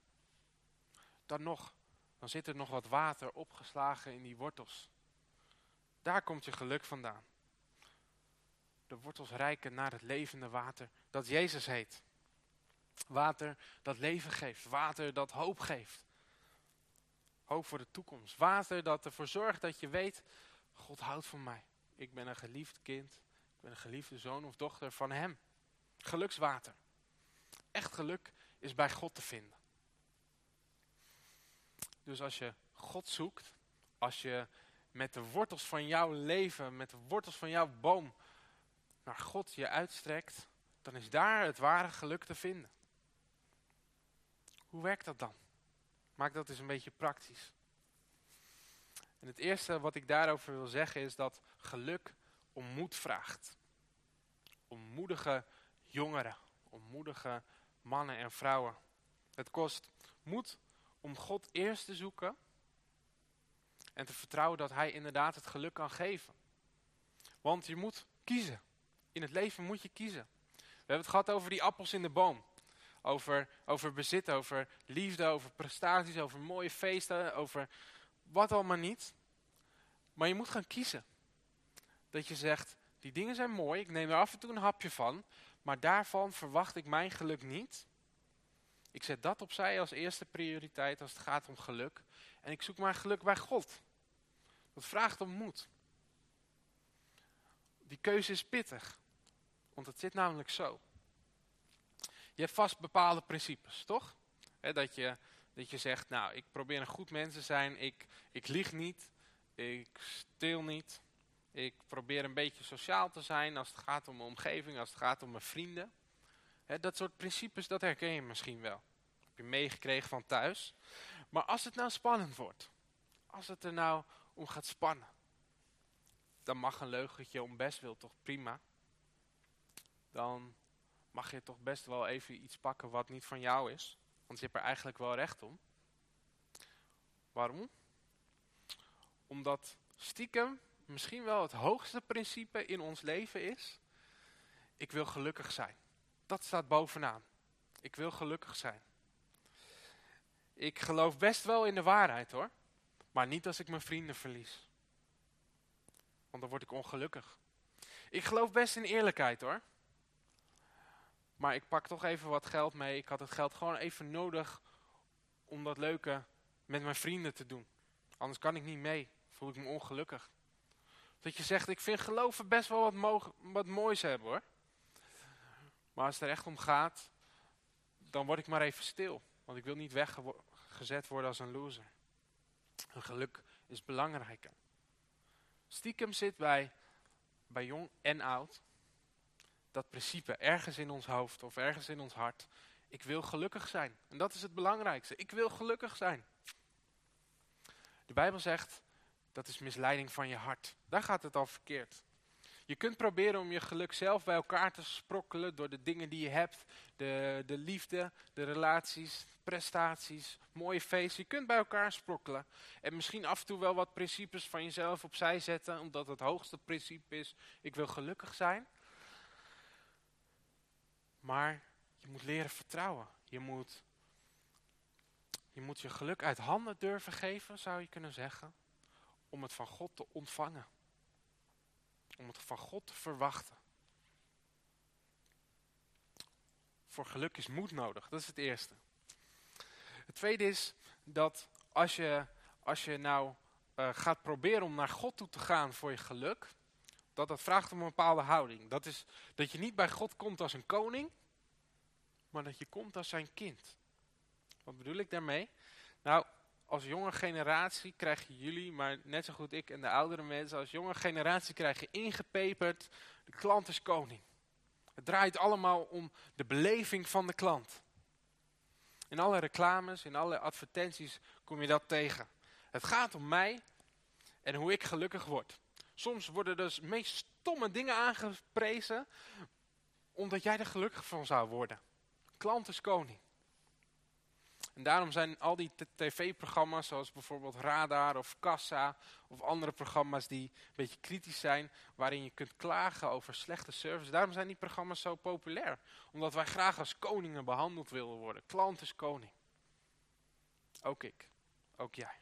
Dan nog, dan zit er nog wat water opgeslagen in die wortels. Daar komt je geluk vandaan. De wortels rijken naar het levende water dat Jezus heet. Water dat leven geeft. Water dat hoop geeft. Hoop voor de toekomst. Water dat ervoor zorgt dat je weet, God houdt van mij. Ik ben een geliefd kind. Ik ben een geliefde zoon of dochter van hem. Gelukswater. Echt geluk is bij God te vinden. Dus als je God zoekt, als je met de wortels van jouw leven, met de wortels van jouw boom, naar God je uitstrekt, dan is daar het ware geluk te vinden. Hoe werkt dat dan? Maak dat eens een beetje praktisch. En het eerste wat ik daarover wil zeggen is dat geluk om moed vraagt. Om moedige jongeren, om moedige mannen en vrouwen. Het kost moed om God eerst te zoeken en te vertrouwen dat Hij inderdaad het geluk kan geven. Want je moet kiezen. In het leven moet je kiezen. We hebben het gehad over die appels in de boom. Over, over bezit, over liefde, over prestaties, over mooie feesten, over wat allemaal niet. Maar je moet gaan kiezen. Dat je zegt, die dingen zijn mooi, ik neem er af en toe een hapje van, maar daarvan verwacht ik mijn geluk niet. Ik zet dat opzij als eerste prioriteit als het gaat om geluk. En ik zoek mijn geluk bij God. Dat vraagt om moed. Die keuze is pittig. Want het zit namelijk zo. Je hebt vast bepaalde principes, toch? dat, je, dat je zegt, nou, ik probeer een goed mens te zijn. Ik, ik lieg niet. Ik steel niet. Ik probeer een beetje sociaal te zijn als het gaat om mijn omgeving, als het gaat om mijn vrienden. Dat soort principes, dat herken je misschien wel. heb je meegekregen van thuis. Maar als het nou spannend wordt, als het er nou om gaat spannen, dan mag een leugentje om best wil toch prima. Dan mag je toch best wel even iets pakken wat niet van jou is. Want je hebt er eigenlijk wel recht om. Waarom? Omdat stiekem misschien wel het hoogste principe in ons leven is. Ik wil gelukkig zijn. Dat staat bovenaan. Ik wil gelukkig zijn. Ik geloof best wel in de waarheid hoor. Maar niet als ik mijn vrienden verlies. Want dan word ik ongelukkig. Ik geloof best in eerlijkheid hoor. Maar ik pak toch even wat geld mee. Ik had het geld gewoon even nodig om dat leuke met mijn vrienden te doen. Anders kan ik niet mee. Voel ik me ongelukkig. Dat je zegt, ik vind geloven best wel wat, wat moois hebben hoor. Maar als het er echt om gaat, dan word ik maar even stil. Want ik wil niet weggezet worden als een loser. Een geluk is belangrijker. Stiekem zit bij, bij jong en oud dat principe ergens in ons hoofd of ergens in ons hart. Ik wil gelukkig zijn. En dat is het belangrijkste. Ik wil gelukkig zijn. De Bijbel zegt, dat is misleiding van je hart. Daar gaat het al verkeerd. Je kunt proberen om je geluk zelf bij elkaar te sprokkelen door de dingen die je hebt. De, de liefde, de relaties, prestaties, mooie feesten. Je kunt bij elkaar sprokkelen. En misschien af en toe wel wat principes van jezelf opzij zetten. Omdat het hoogste principe is, ik wil gelukkig zijn. Maar je moet leren vertrouwen. Je moet, je moet je geluk uit handen durven geven, zou je kunnen zeggen. Om het van God te ontvangen. Om het van God te verwachten. Voor geluk is moed nodig, dat is het eerste. Het tweede is dat als je, als je nou uh, gaat proberen om naar God toe te gaan voor je geluk, dat dat vraagt om een bepaalde houding. Dat is dat je niet bij God komt als een koning, maar dat je komt als zijn kind. Wat bedoel ik daarmee? Nou, als jonge generatie krijgen jullie, maar net zo goed ik en de oudere mensen, als jonge generatie krijg je ingepeperd, de klant is koning. Het draait allemaal om de beleving van de klant. In alle reclames, in alle advertenties kom je dat tegen. Het gaat om mij en hoe ik gelukkig word. Soms worden dus meest stomme dingen aangeprezen, omdat jij er gelukkig van zou worden. Klant is koning. En daarom zijn al die tv-programma's zoals bijvoorbeeld Radar of Kassa of andere programma's die een beetje kritisch zijn, waarin je kunt klagen over slechte service. Daarom zijn die programma's zo populair. Omdat wij graag als koningen behandeld willen worden. Klant is koning. Ook ik. Ook jij.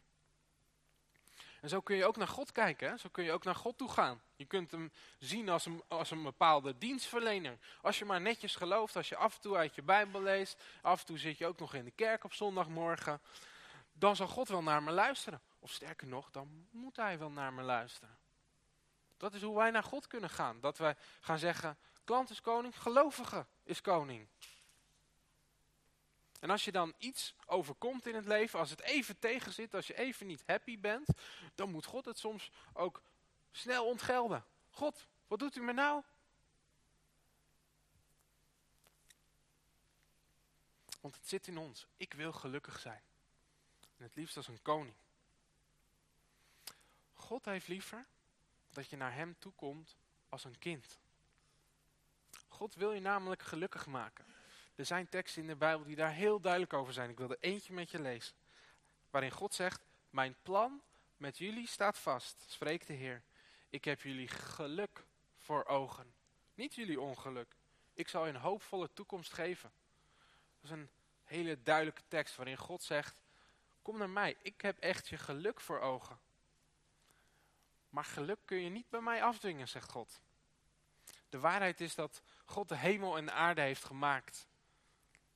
En zo kun je ook naar God kijken. Hè? Zo kun je ook naar God toe gaan. Je kunt hem zien als een, als een bepaalde dienstverlener. Als je maar netjes gelooft, als je af en toe uit je Bijbel leest. Af en toe zit je ook nog in de kerk op zondagmorgen. Dan zal God wel naar me luisteren. Of sterker nog, dan moet hij wel naar me luisteren. Dat is hoe wij naar God kunnen gaan. Dat wij gaan zeggen, klant is koning, gelovige is koning. En als je dan iets overkomt in het leven, als het even tegen zit, als je even niet happy bent, dan moet God het soms ook snel ontgelden. God, wat doet u me nou? Want het zit in ons. Ik wil gelukkig zijn. En het liefst als een koning. God heeft liever dat je naar hem toe komt als een kind. God wil je namelijk gelukkig maken. Er zijn teksten in de Bijbel die daar heel duidelijk over zijn. Ik wil er eentje met je lezen. Waarin God zegt, mijn plan met jullie staat vast, spreekt de Heer. Ik heb jullie geluk voor ogen. Niet jullie ongeluk. Ik zal je een hoopvolle toekomst geven. Dat is een hele duidelijke tekst waarin God zegt, kom naar mij. Ik heb echt je geluk voor ogen. Maar geluk kun je niet bij mij afdwingen, zegt God. De waarheid is dat God de hemel en de aarde heeft gemaakt.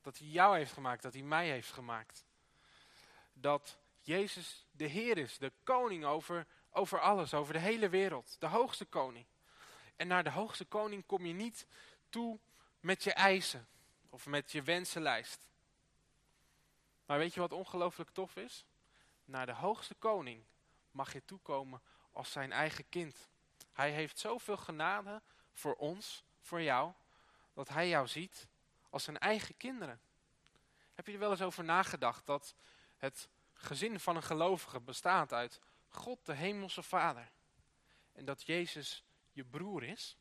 Dat hij jou heeft gemaakt, dat hij mij heeft gemaakt. Dat Jezus de Heer is, de koning over, over alles, over de hele wereld. De hoogste koning. En naar de hoogste koning kom je niet toe met je eisen of met je wensenlijst. Maar weet je wat ongelooflijk tof is? Naar de hoogste koning mag je toekomen als zijn eigen kind. Hij heeft zoveel genade voor ons, voor jou, dat hij jou ziet als zijn eigen kinderen. Heb je er wel eens over nagedacht dat het gezin van een gelovige bestaat uit God de hemelse vader. En dat Jezus je broer is.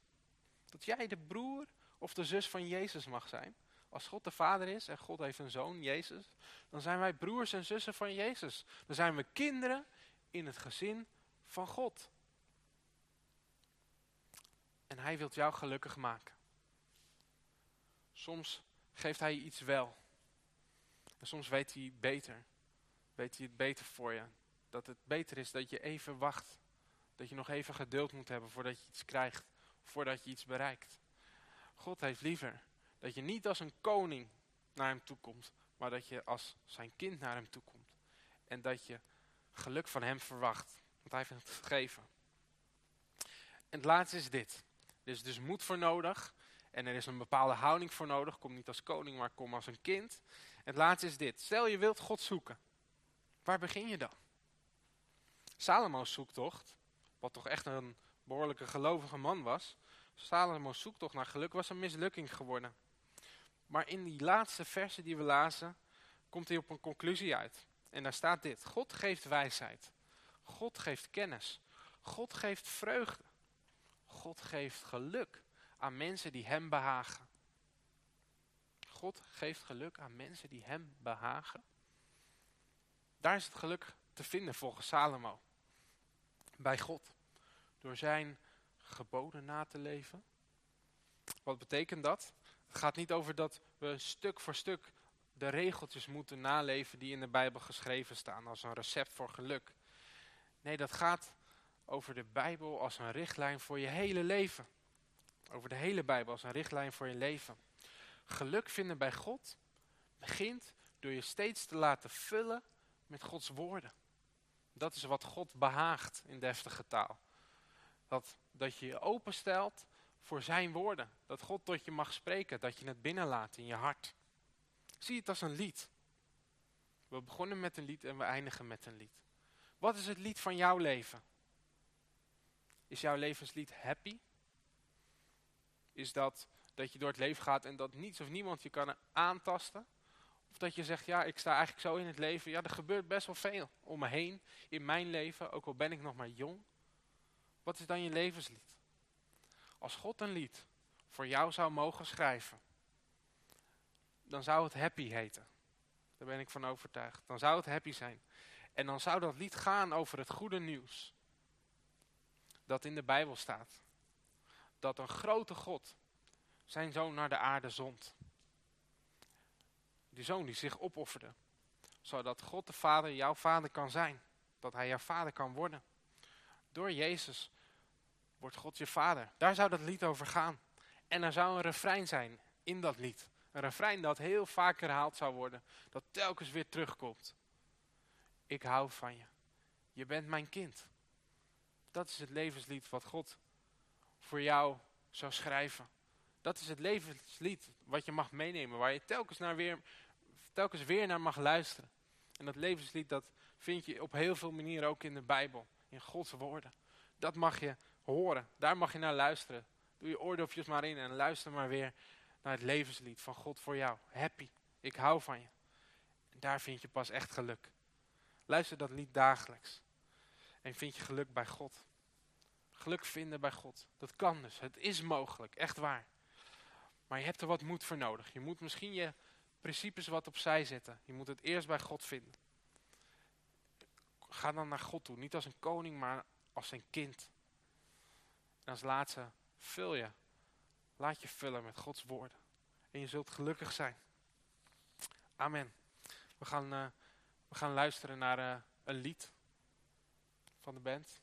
Dat jij de broer of de zus van Jezus mag zijn. Als God de vader is en God heeft een zoon, Jezus, dan zijn wij broers en zussen van Jezus. Dan zijn we kinderen in het gezin van God. En hij wil jou gelukkig maken. Soms geeft hij je iets wel. En soms weet hij beter. Weet hij het beter voor je. Dat het beter is dat je even wacht. Dat je nog even geduld moet hebben voordat je iets krijgt. Voordat je iets bereikt. God heeft liever dat je niet als een koning naar hem toe komt. Maar dat je als zijn kind naar hem toe komt. En dat je geluk van hem verwacht. Want hij heeft het gegeven. En het laatste is dit. Er is dus moed voor nodig. En er is een bepaalde houding voor nodig. Kom niet als koning, maar kom als een kind. En het laatste is dit. Stel je wilt God zoeken. Waar begin je dan? Salomo's zoektocht, wat toch echt een behoorlijke gelovige man was. Salomo's zoektocht naar geluk was een mislukking geworden. Maar in die laatste versen die we lazen, komt hij op een conclusie uit. En daar staat dit. God geeft wijsheid. God geeft kennis. God geeft vreugde. God geeft geluk aan mensen die hem behagen. God geeft geluk aan mensen die hem behagen. Daar is het geluk te vinden volgens Salomo. Bij God. Door zijn geboden na te leven. Wat betekent dat? Het gaat niet over dat we stuk voor stuk de regeltjes moeten naleven die in de Bijbel geschreven staan. Als een recept voor geluk. Nee, dat gaat over de Bijbel als een richtlijn voor je hele leven. Over de hele Bijbel als een richtlijn voor je leven. Geluk vinden bij God begint door je steeds te laten vullen met Gods woorden. Dat is wat God behaagt in deftige taal. Dat, dat je je openstelt voor zijn woorden. Dat God tot je mag spreken, dat je het binnenlaat in je hart. Zie het als een lied. We begonnen met een lied en we eindigen met een lied. Wat is het lied van jouw leven? Is jouw levenslied happy? Is dat dat je door het leven gaat en dat niets of niemand je kan aantasten? Of dat je zegt, ja, ik sta eigenlijk zo in het leven. Ja, er gebeurt best wel veel om me heen in mijn leven, ook al ben ik nog maar jong. Wat is dan je levenslied? Als God een lied voor jou zou mogen schrijven, dan zou het happy heten. Daar ben ik van overtuigd. Dan zou het happy zijn. En dan zou dat lied gaan over het goede nieuws. Dat in de Bijbel staat. Dat een grote God zijn zoon naar de aarde zond. Die zoon die zich opofferde. Zodat God de Vader jouw vader kan zijn. Dat hij jouw vader kan worden. Door Jezus wordt God je vader. Daar zou dat lied over gaan. En er zou een refrein zijn in dat lied. Een refrein dat heel vaak herhaald zou worden. Dat telkens weer terugkomt. Ik hou van je. Je bent mijn kind. Dat is het levenslied wat God voor jou zou schrijven. Dat is het levenslied wat je mag meenemen. Waar je telkens naar weer telkens weer naar mag luisteren. En dat levenslied, dat vind je op heel veel manieren ook in de Bijbel. In Gods woorden. Dat mag je horen. Daar mag je naar luisteren. Doe je oordopjes maar in en luister maar weer naar het levenslied van God voor jou. Happy. Ik hou van je. En daar vind je pas echt geluk. Luister dat lied dagelijks. En vind je geluk bij God. Geluk vinden bij God. Dat kan dus. Het is mogelijk. Echt waar. Maar je hebt er wat moed voor nodig. Je moet misschien je principes wat opzij zetten. Je moet het eerst bij God vinden. Ga dan naar God toe. Niet als een koning, maar als een kind. En als laatste, vul je. Laat je vullen met Gods woorden. En je zult gelukkig zijn. Amen. We gaan, uh, we gaan luisteren naar uh, een lied van de band.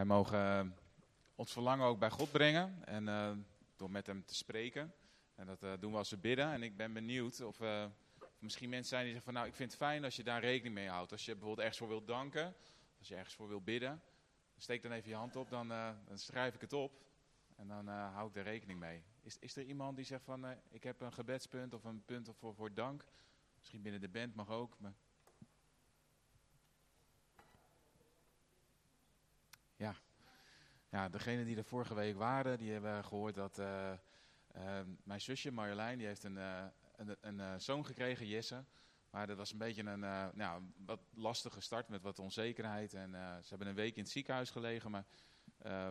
Wij mogen eh, ons verlangen ook bij God brengen en eh, door met hem te spreken. En dat eh, doen we als we bidden. En ik ben benieuwd of, eh, of misschien mensen zijn die zeggen van nou ik vind het fijn als je daar rekening mee houdt. Als je bijvoorbeeld ergens voor wilt danken, als je ergens voor wilt bidden, steek dan even je hand op, dan, dan schrijf ik het op. En dan hou ik er rekening mee. Is, is er iemand die zegt van ik heb een gebedspunt of een punt voor, voor dank? Misschien binnen de band mag ook. Maar... Ja. Ja, degene die er vorige week waren, die hebben gehoord dat eh, eh, mijn zusje Marjolein, die heeft een, eh, een, een zoon gekregen, Jesse. Maar dat was een beetje een nou, wat lastige start met wat onzekerheid. En ze hebben een week in het ziekenhuis gelegen, maar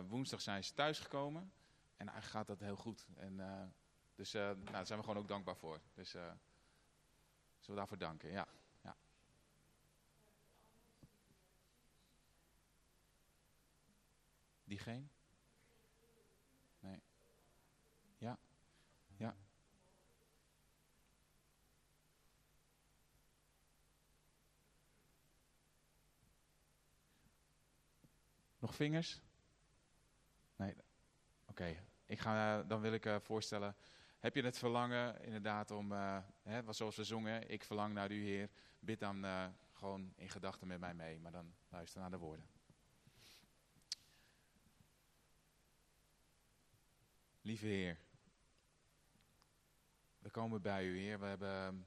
woensdag zijn ze thuisgekomen. En eigenlijk gaat dat heel goed. En, dus nou, daar zijn we gewoon ook dankbaar voor. Dus zullen we daarvoor danken, ja. Diegene? Nee. Ja. Ja. Nog vingers? Nee. Oké. Ik ga, eh, dan wil ik eh, voorstellen. Heb je het verlangen inderdaad om, eh, hè, zoals we zongen, ik verlang naar u Heer. Bid dan gewoon in gedachten met mij mee, maar dan luister naar de woorden. Lieve Heer, we komen bij u Heer. We hebben,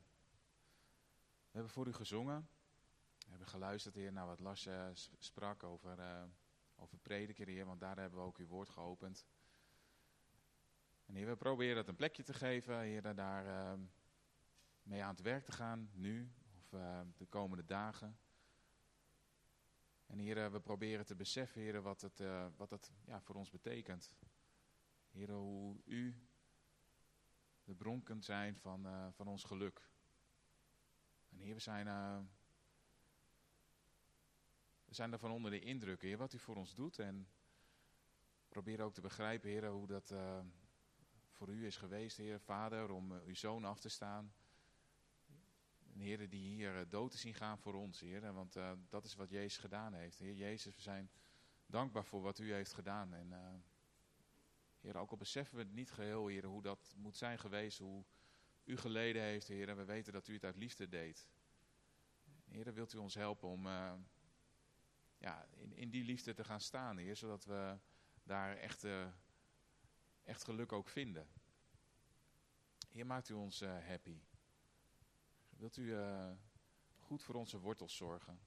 we hebben voor u gezongen. We hebben geluisterd Heer naar wat s- sprak over, eh over prediken Heer, want daar hebben we ook uw woord geopend. En Heer, we proberen het een plekje te geven, Heer, daar eh, mee aan het werk te gaan, nu of eh, de komende dagen. En Heer, we proberen te beseffen, Heer, wat het, wat het ja, voor ons betekent. Heer, hoe u de bron kunt zijn van, eh, van ons geluk. En Heer, we zijn, eh, we zijn daarvan onder de indruk, Heer, wat u voor ons doet. En proberen ook te begrijpen, Heer, hoe dat eh, voor u is geweest, Heer, Vader, om uw zoon af te staan. En Heer, die hier dood te zien gaan voor ons, Heer. Want dat is wat Jezus gedaan heeft. Heer Jezus, we zijn dankbaar voor wat u heeft gedaan. En Heer, ook al beseffen we het niet geheel, Heer, hoe dat moet zijn geweest, hoe u geleden heeft, Heer. En we weten dat u het uit liefde deed. Heer, wilt u ons helpen om eh, ja, in, in die liefde te gaan staan, Heer, zodat we daar echt echt geluk ook vinden. Heer, maakt u ons eh, happy. Wilt u eh, goed voor onze wortels zorgen.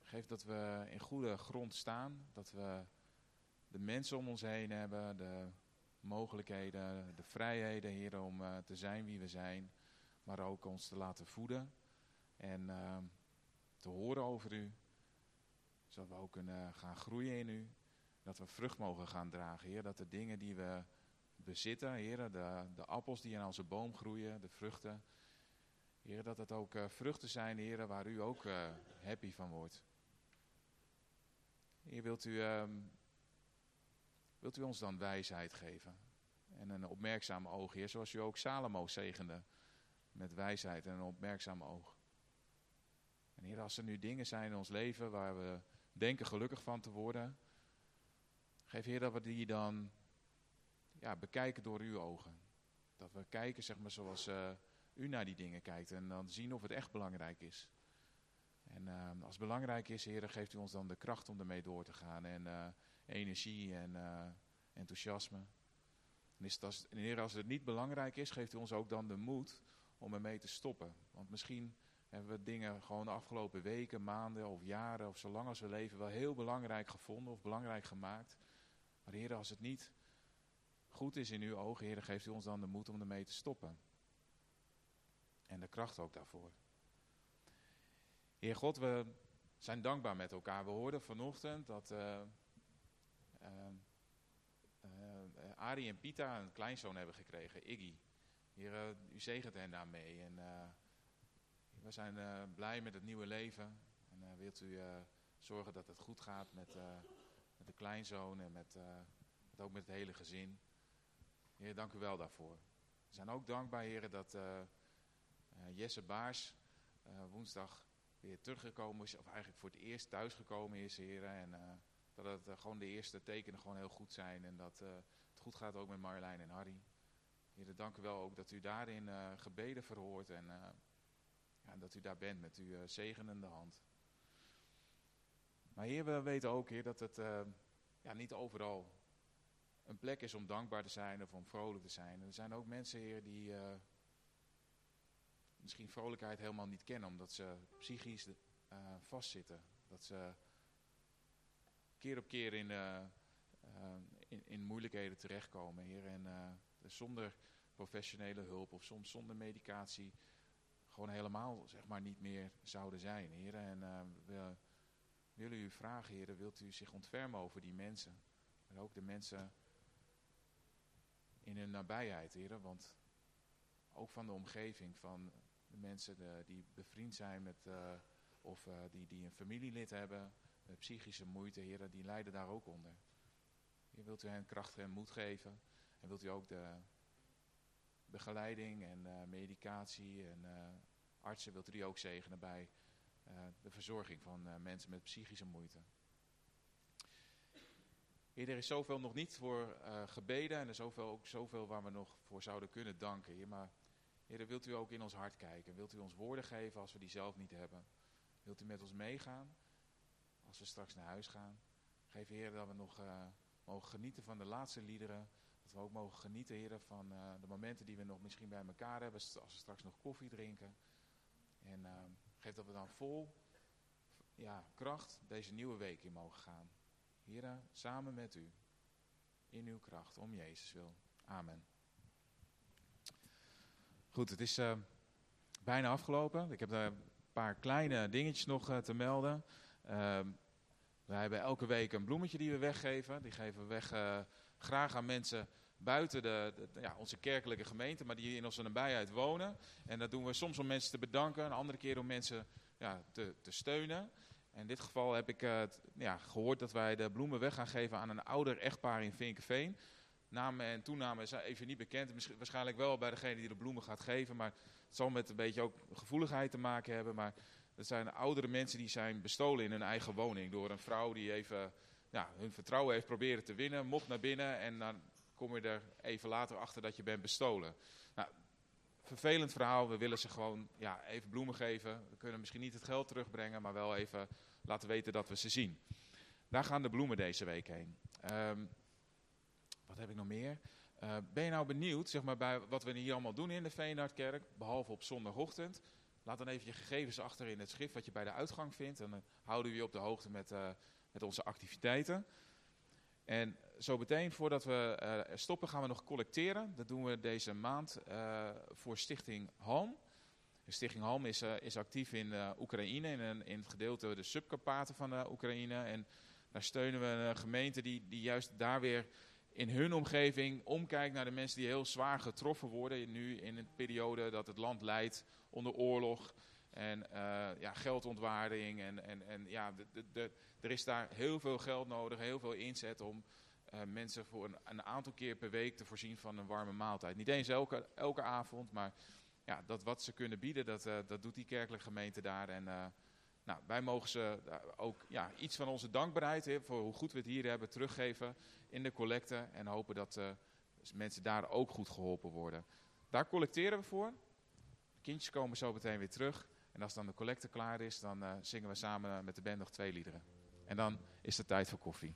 Geef dat we in goede grond staan, dat we de mensen om ons heen hebben, de mogelijkheden, de vrijheden, Heer, om eh, te zijn wie we zijn, maar ook ons te laten voeden en eh, te horen over u, zodat we ook kunnen gaan groeien in u, dat we vrucht mogen gaan dragen, Heer, dat de dingen die we bezitten, Heer, de, de appels die aan onze boom groeien, de vruchten, Heer, dat het ook eh, vruchten zijn, Heer, waar u ook eh, happy van wordt. Heer, wilt u, ehm, wilt u ons dan wijsheid geven? En een opmerkzaam oog, Heer, zoals u ook Salomo zegende. Met wijsheid en een opmerkzaam oog. En Heer, als er nu dingen zijn in ons leven waar we denken gelukkig van te worden. Geef Heer dat we die dan ja, bekijken door uw ogen. Dat we kijken, zeg maar, zoals eh, u naar die dingen kijkt. En dan zien of het echt belangrijk is. En eh, als het belangrijk is, Heer, geeft u ons dan de kracht om ermee door te gaan. En eh, energie en eh, enthousiasme. En is als, het niet belangrijk is, geeft u ons ook dan de moed om ermee te stoppen. Want misschien hebben we dingen gewoon de afgelopen weken, maanden of jaren of zolang als we leven wel heel belangrijk gevonden of belangrijk gemaakt. Maar Heer, als het niet goed is in uw ogen, Heer, geeft u ons dan de moed om ermee te stoppen. En de kracht ook daarvoor. Heer God, we zijn dankbaar met elkaar. We hoorden vanochtend dat uh, uh, uh, Arie en Pita een kleinzoon hebben gekregen, Iggy. Heer, u zegent hen daarmee. En we zijn blij met het nieuwe leven. En wilt u zorgen dat het goed gaat met, met de kleinzoon en met, ook met het hele gezin. Heer, dank u wel daarvoor. We zijn ook dankbaar, heren, dat Jesse Baars woensdag weer teruggekomen is, of eigenlijk voor het eerst thuisgekomen is, heren. En dat het uh, gewoon de eerste tekenen gewoon heel goed zijn en dat uh, het goed gaat ook met Marjolein en Harry. Heren, dank u wel ook dat u daarin gebeden verhoort en ja, dat u daar bent met uw zegenende hand. Maar heer, we weten ook, heer, dat het ja, niet overal een plek is om dankbaar te zijn of om vrolijk te zijn. Er zijn ook mensen, heer, die misschien vrolijkheid helemaal niet kennen, omdat ze psychisch vastzitten. Dat ze keer op keer in, uh, uh, in, in, moeilijkheden terechtkomen, Heer. En zonder professionele hulp of soms zonder medicatie gewoon helemaal zeg maar, niet meer zouden zijn, Heer. En we willen u vragen, Heer, wilt u zich ontfermen over die mensen? En ook de mensen in hun nabijheid, Heer. Want ook van de omgeving, van de mensen die bevriend zijn met, of die, die een familielid hebben met psychische moeite, heren, die lijden daar ook onder. Hier wilt u hen kracht en moed geven en wilt u ook de begeleiding en uh, medicatie en artsen, wilt u die ook zegenen bij de verzorging van mensen met psychische moeite. Heer, er is zoveel nog niet voor gebeden en er is zoveel, ook zoveel waar we nog voor zouden kunnen danken. Heer, maar Heer, wilt u ook in ons hart kijken? Wilt u ons woorden geven als we die zelf niet hebben? Wilt u met ons meegaan als we straks naar huis gaan? Geef Heer dat we nog uh, mogen genieten van de laatste liederen. Dat we ook mogen genieten, Heer, van uh, de momenten die we nog misschien bij elkaar hebben. Als we straks nog koffie drinken. En uh, geef dat we dan vol ja, kracht deze nieuwe week in mogen gaan. Heer, samen met u. In uw kracht, om Jezus wil. Amen. Goed, het is bijna afgelopen. Ik heb daar een paar kleine dingetjes nog te melden. Uh, we hebben elke week een bloemetje die we weggeven. Die geven we weg uh, graag aan mensen buiten de, ja, onze kerkelijke gemeente, maar die in onze nabijheid wonen. En dat doen we soms om mensen te bedanken, een andere keer om mensen ja, te, te steunen. En in dit geval heb ik ja, gehoord dat wij de bloemen weg gaan geven aan een ouder echtpaar in Vinkenveen. Namen en toename zijn even niet bekend. Misschien, waarschijnlijk wel bij degene die de bloemen gaat geven. Maar het zal met een beetje ook gevoeligheid te maken hebben. Maar het zijn oudere mensen die zijn bestolen in hun eigen woning. Door een vrouw die even ja, hun vertrouwen heeft proberen te winnen. Mocht naar binnen en dan kom je er even later achter dat je bent bestolen. Nou, vervelend verhaal. We willen ze gewoon ja, even bloemen geven. We kunnen misschien niet het geld terugbrengen. Maar wel even laten weten dat we ze zien. Daar gaan de bloemen deze week heen. Wat wat heb ik nog meer? Eh, ben je nou benieuwd zeg maar, bij wat we hier allemaal doen in de Veenhardkerk, behalve op zondagochtend? Laat dan even je gegevens achter in het schrift wat je bij de uitgang vindt. En dan houden we je op de hoogte met, uh, met onze activiteiten. En zo meteen, voordat we uh, stoppen, gaan we nog collecteren. Dat doen we deze maand uh, voor Stichting Halm. Stichting Halm is, is actief in Oekraïne, in, in, het gedeelte de subkarpaten van Oekraïne. En daar steunen we een gemeente die, die juist daar weer in hun omgeving omkijkt naar de mensen die heel zwaar getroffen worden. Nu in een periode dat het land leidt onder oorlog en uh, ja, geldontwaarding. En, en, en ja, de, er is daar heel veel geld nodig, heel veel inzet om uh, mensen voor een, een, aantal keer per week te voorzien van een warme maaltijd. Niet eens elke, elke avond, maar ja, dat wat ze kunnen bieden, dat, uh, dat doet die kerkelijke gemeente daar. En nou, wij mogen ze ook ja, iets van onze dankbaarheid he, voor hoe goed we het hier hebben teruggeven in de collecte. En hopen dat mensen daar ook goed geholpen worden. Daar collecteren we voor. De kindjes komen zo meteen weer terug. En als dan de collecte klaar is, dan uh, zingen we samen met de band nog twee liederen. En dan is het tijd voor koffie.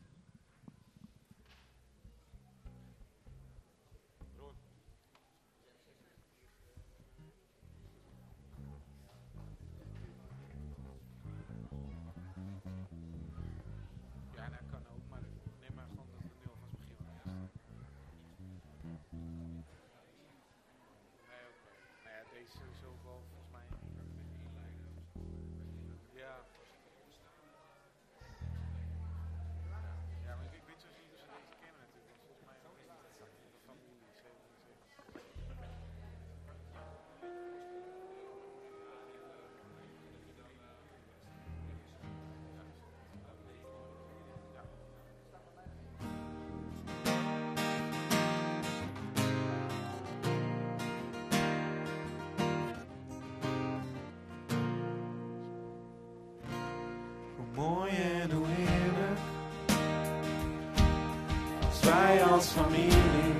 Als familie,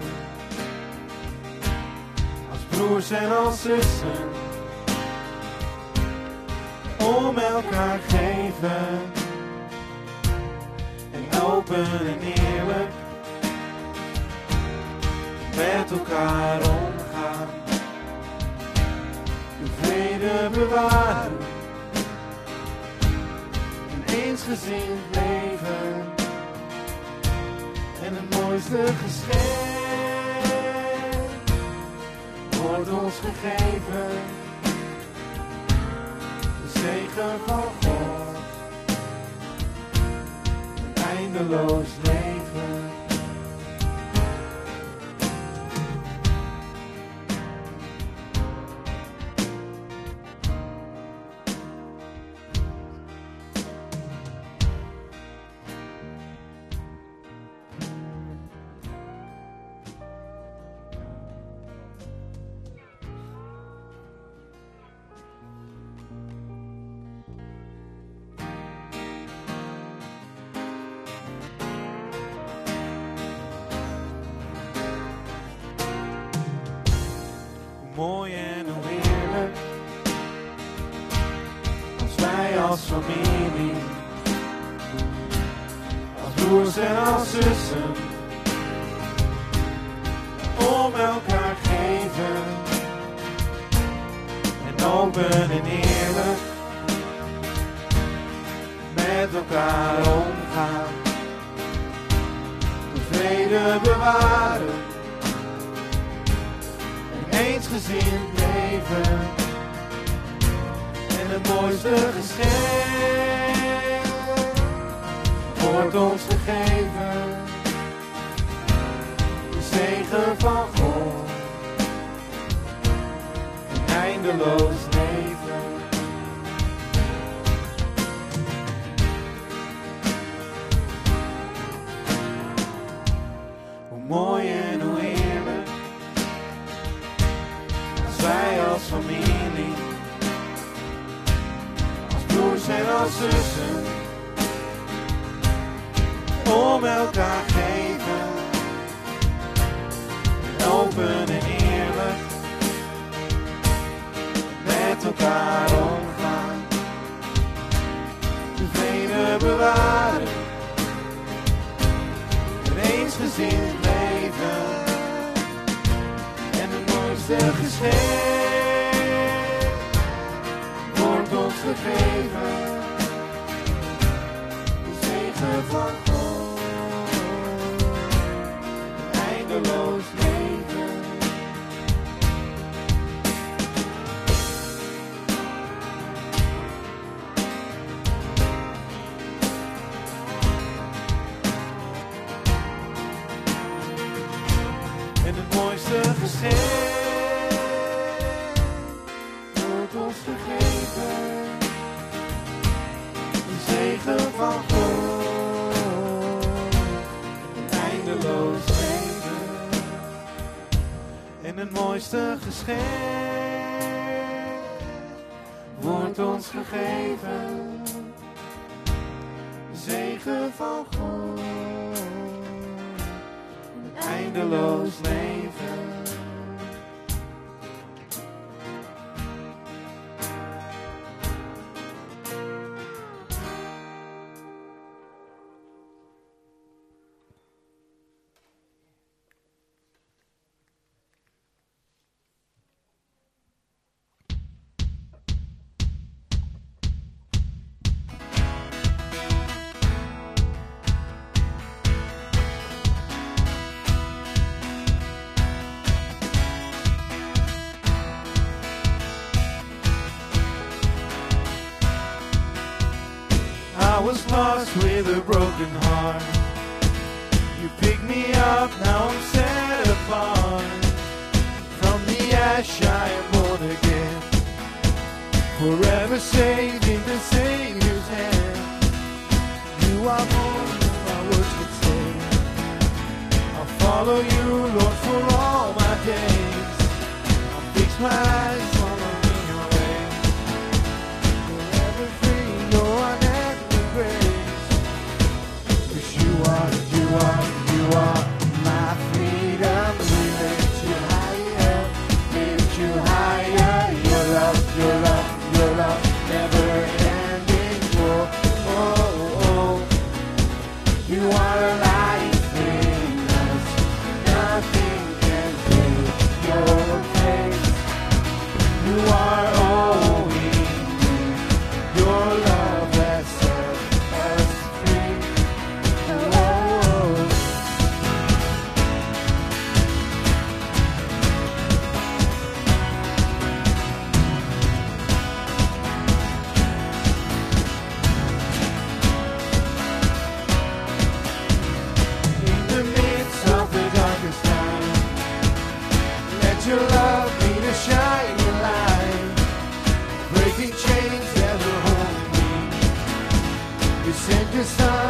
als broers en als zussen, om elkaar geven. En open en eerlijk. Met elkaar omgaan, de vrede bewaren. Eensgezind leven. Mooiste geschenk wordt ons gegeven. De zegen van God. Een eindeloos leven. Geschenk wordt ons gegeven. Zegen van God eindeloos leven. Lost with a broken heart. You pick me up, now I'm set apart. From the ash I am born again. Forever saved in the Savior's hand. You are more than my words could say. I'll follow you, Lord, for all my days. I'll fix my eyes Just I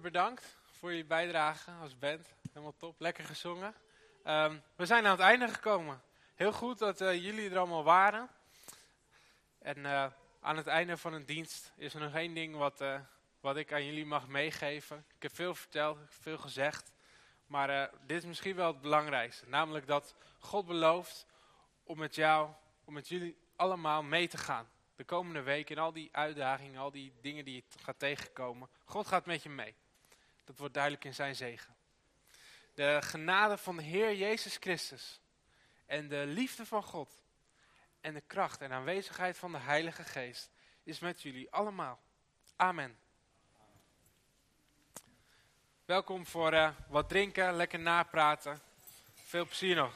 bedankt voor jullie bijdrage als band. Helemaal top, lekker gezongen. Ehm, we zijn aan het einde gekomen. Heel goed dat eh, jullie er allemaal waren. En eh, aan het einde van een dienst is er nog één ding wat, eh, wat ik aan jullie mag meegeven. Ik heb veel verteld, veel gezegd. Maar dit is misschien wel het belangrijkste. Namelijk dat God belooft om met jou, om met jullie allemaal mee te gaan. De komende week en al die uitdagingen, al die dingen die je gaat tegenkomen. God gaat met je mee. Dat wordt duidelijk in zijn zegen. De genade van de Heer Jezus Christus en de liefde van God en de kracht en aanwezigheid van de Heilige Geest is met jullie allemaal. Amen. Welkom voor eh, wat drinken, lekker napraten. Veel plezier nog.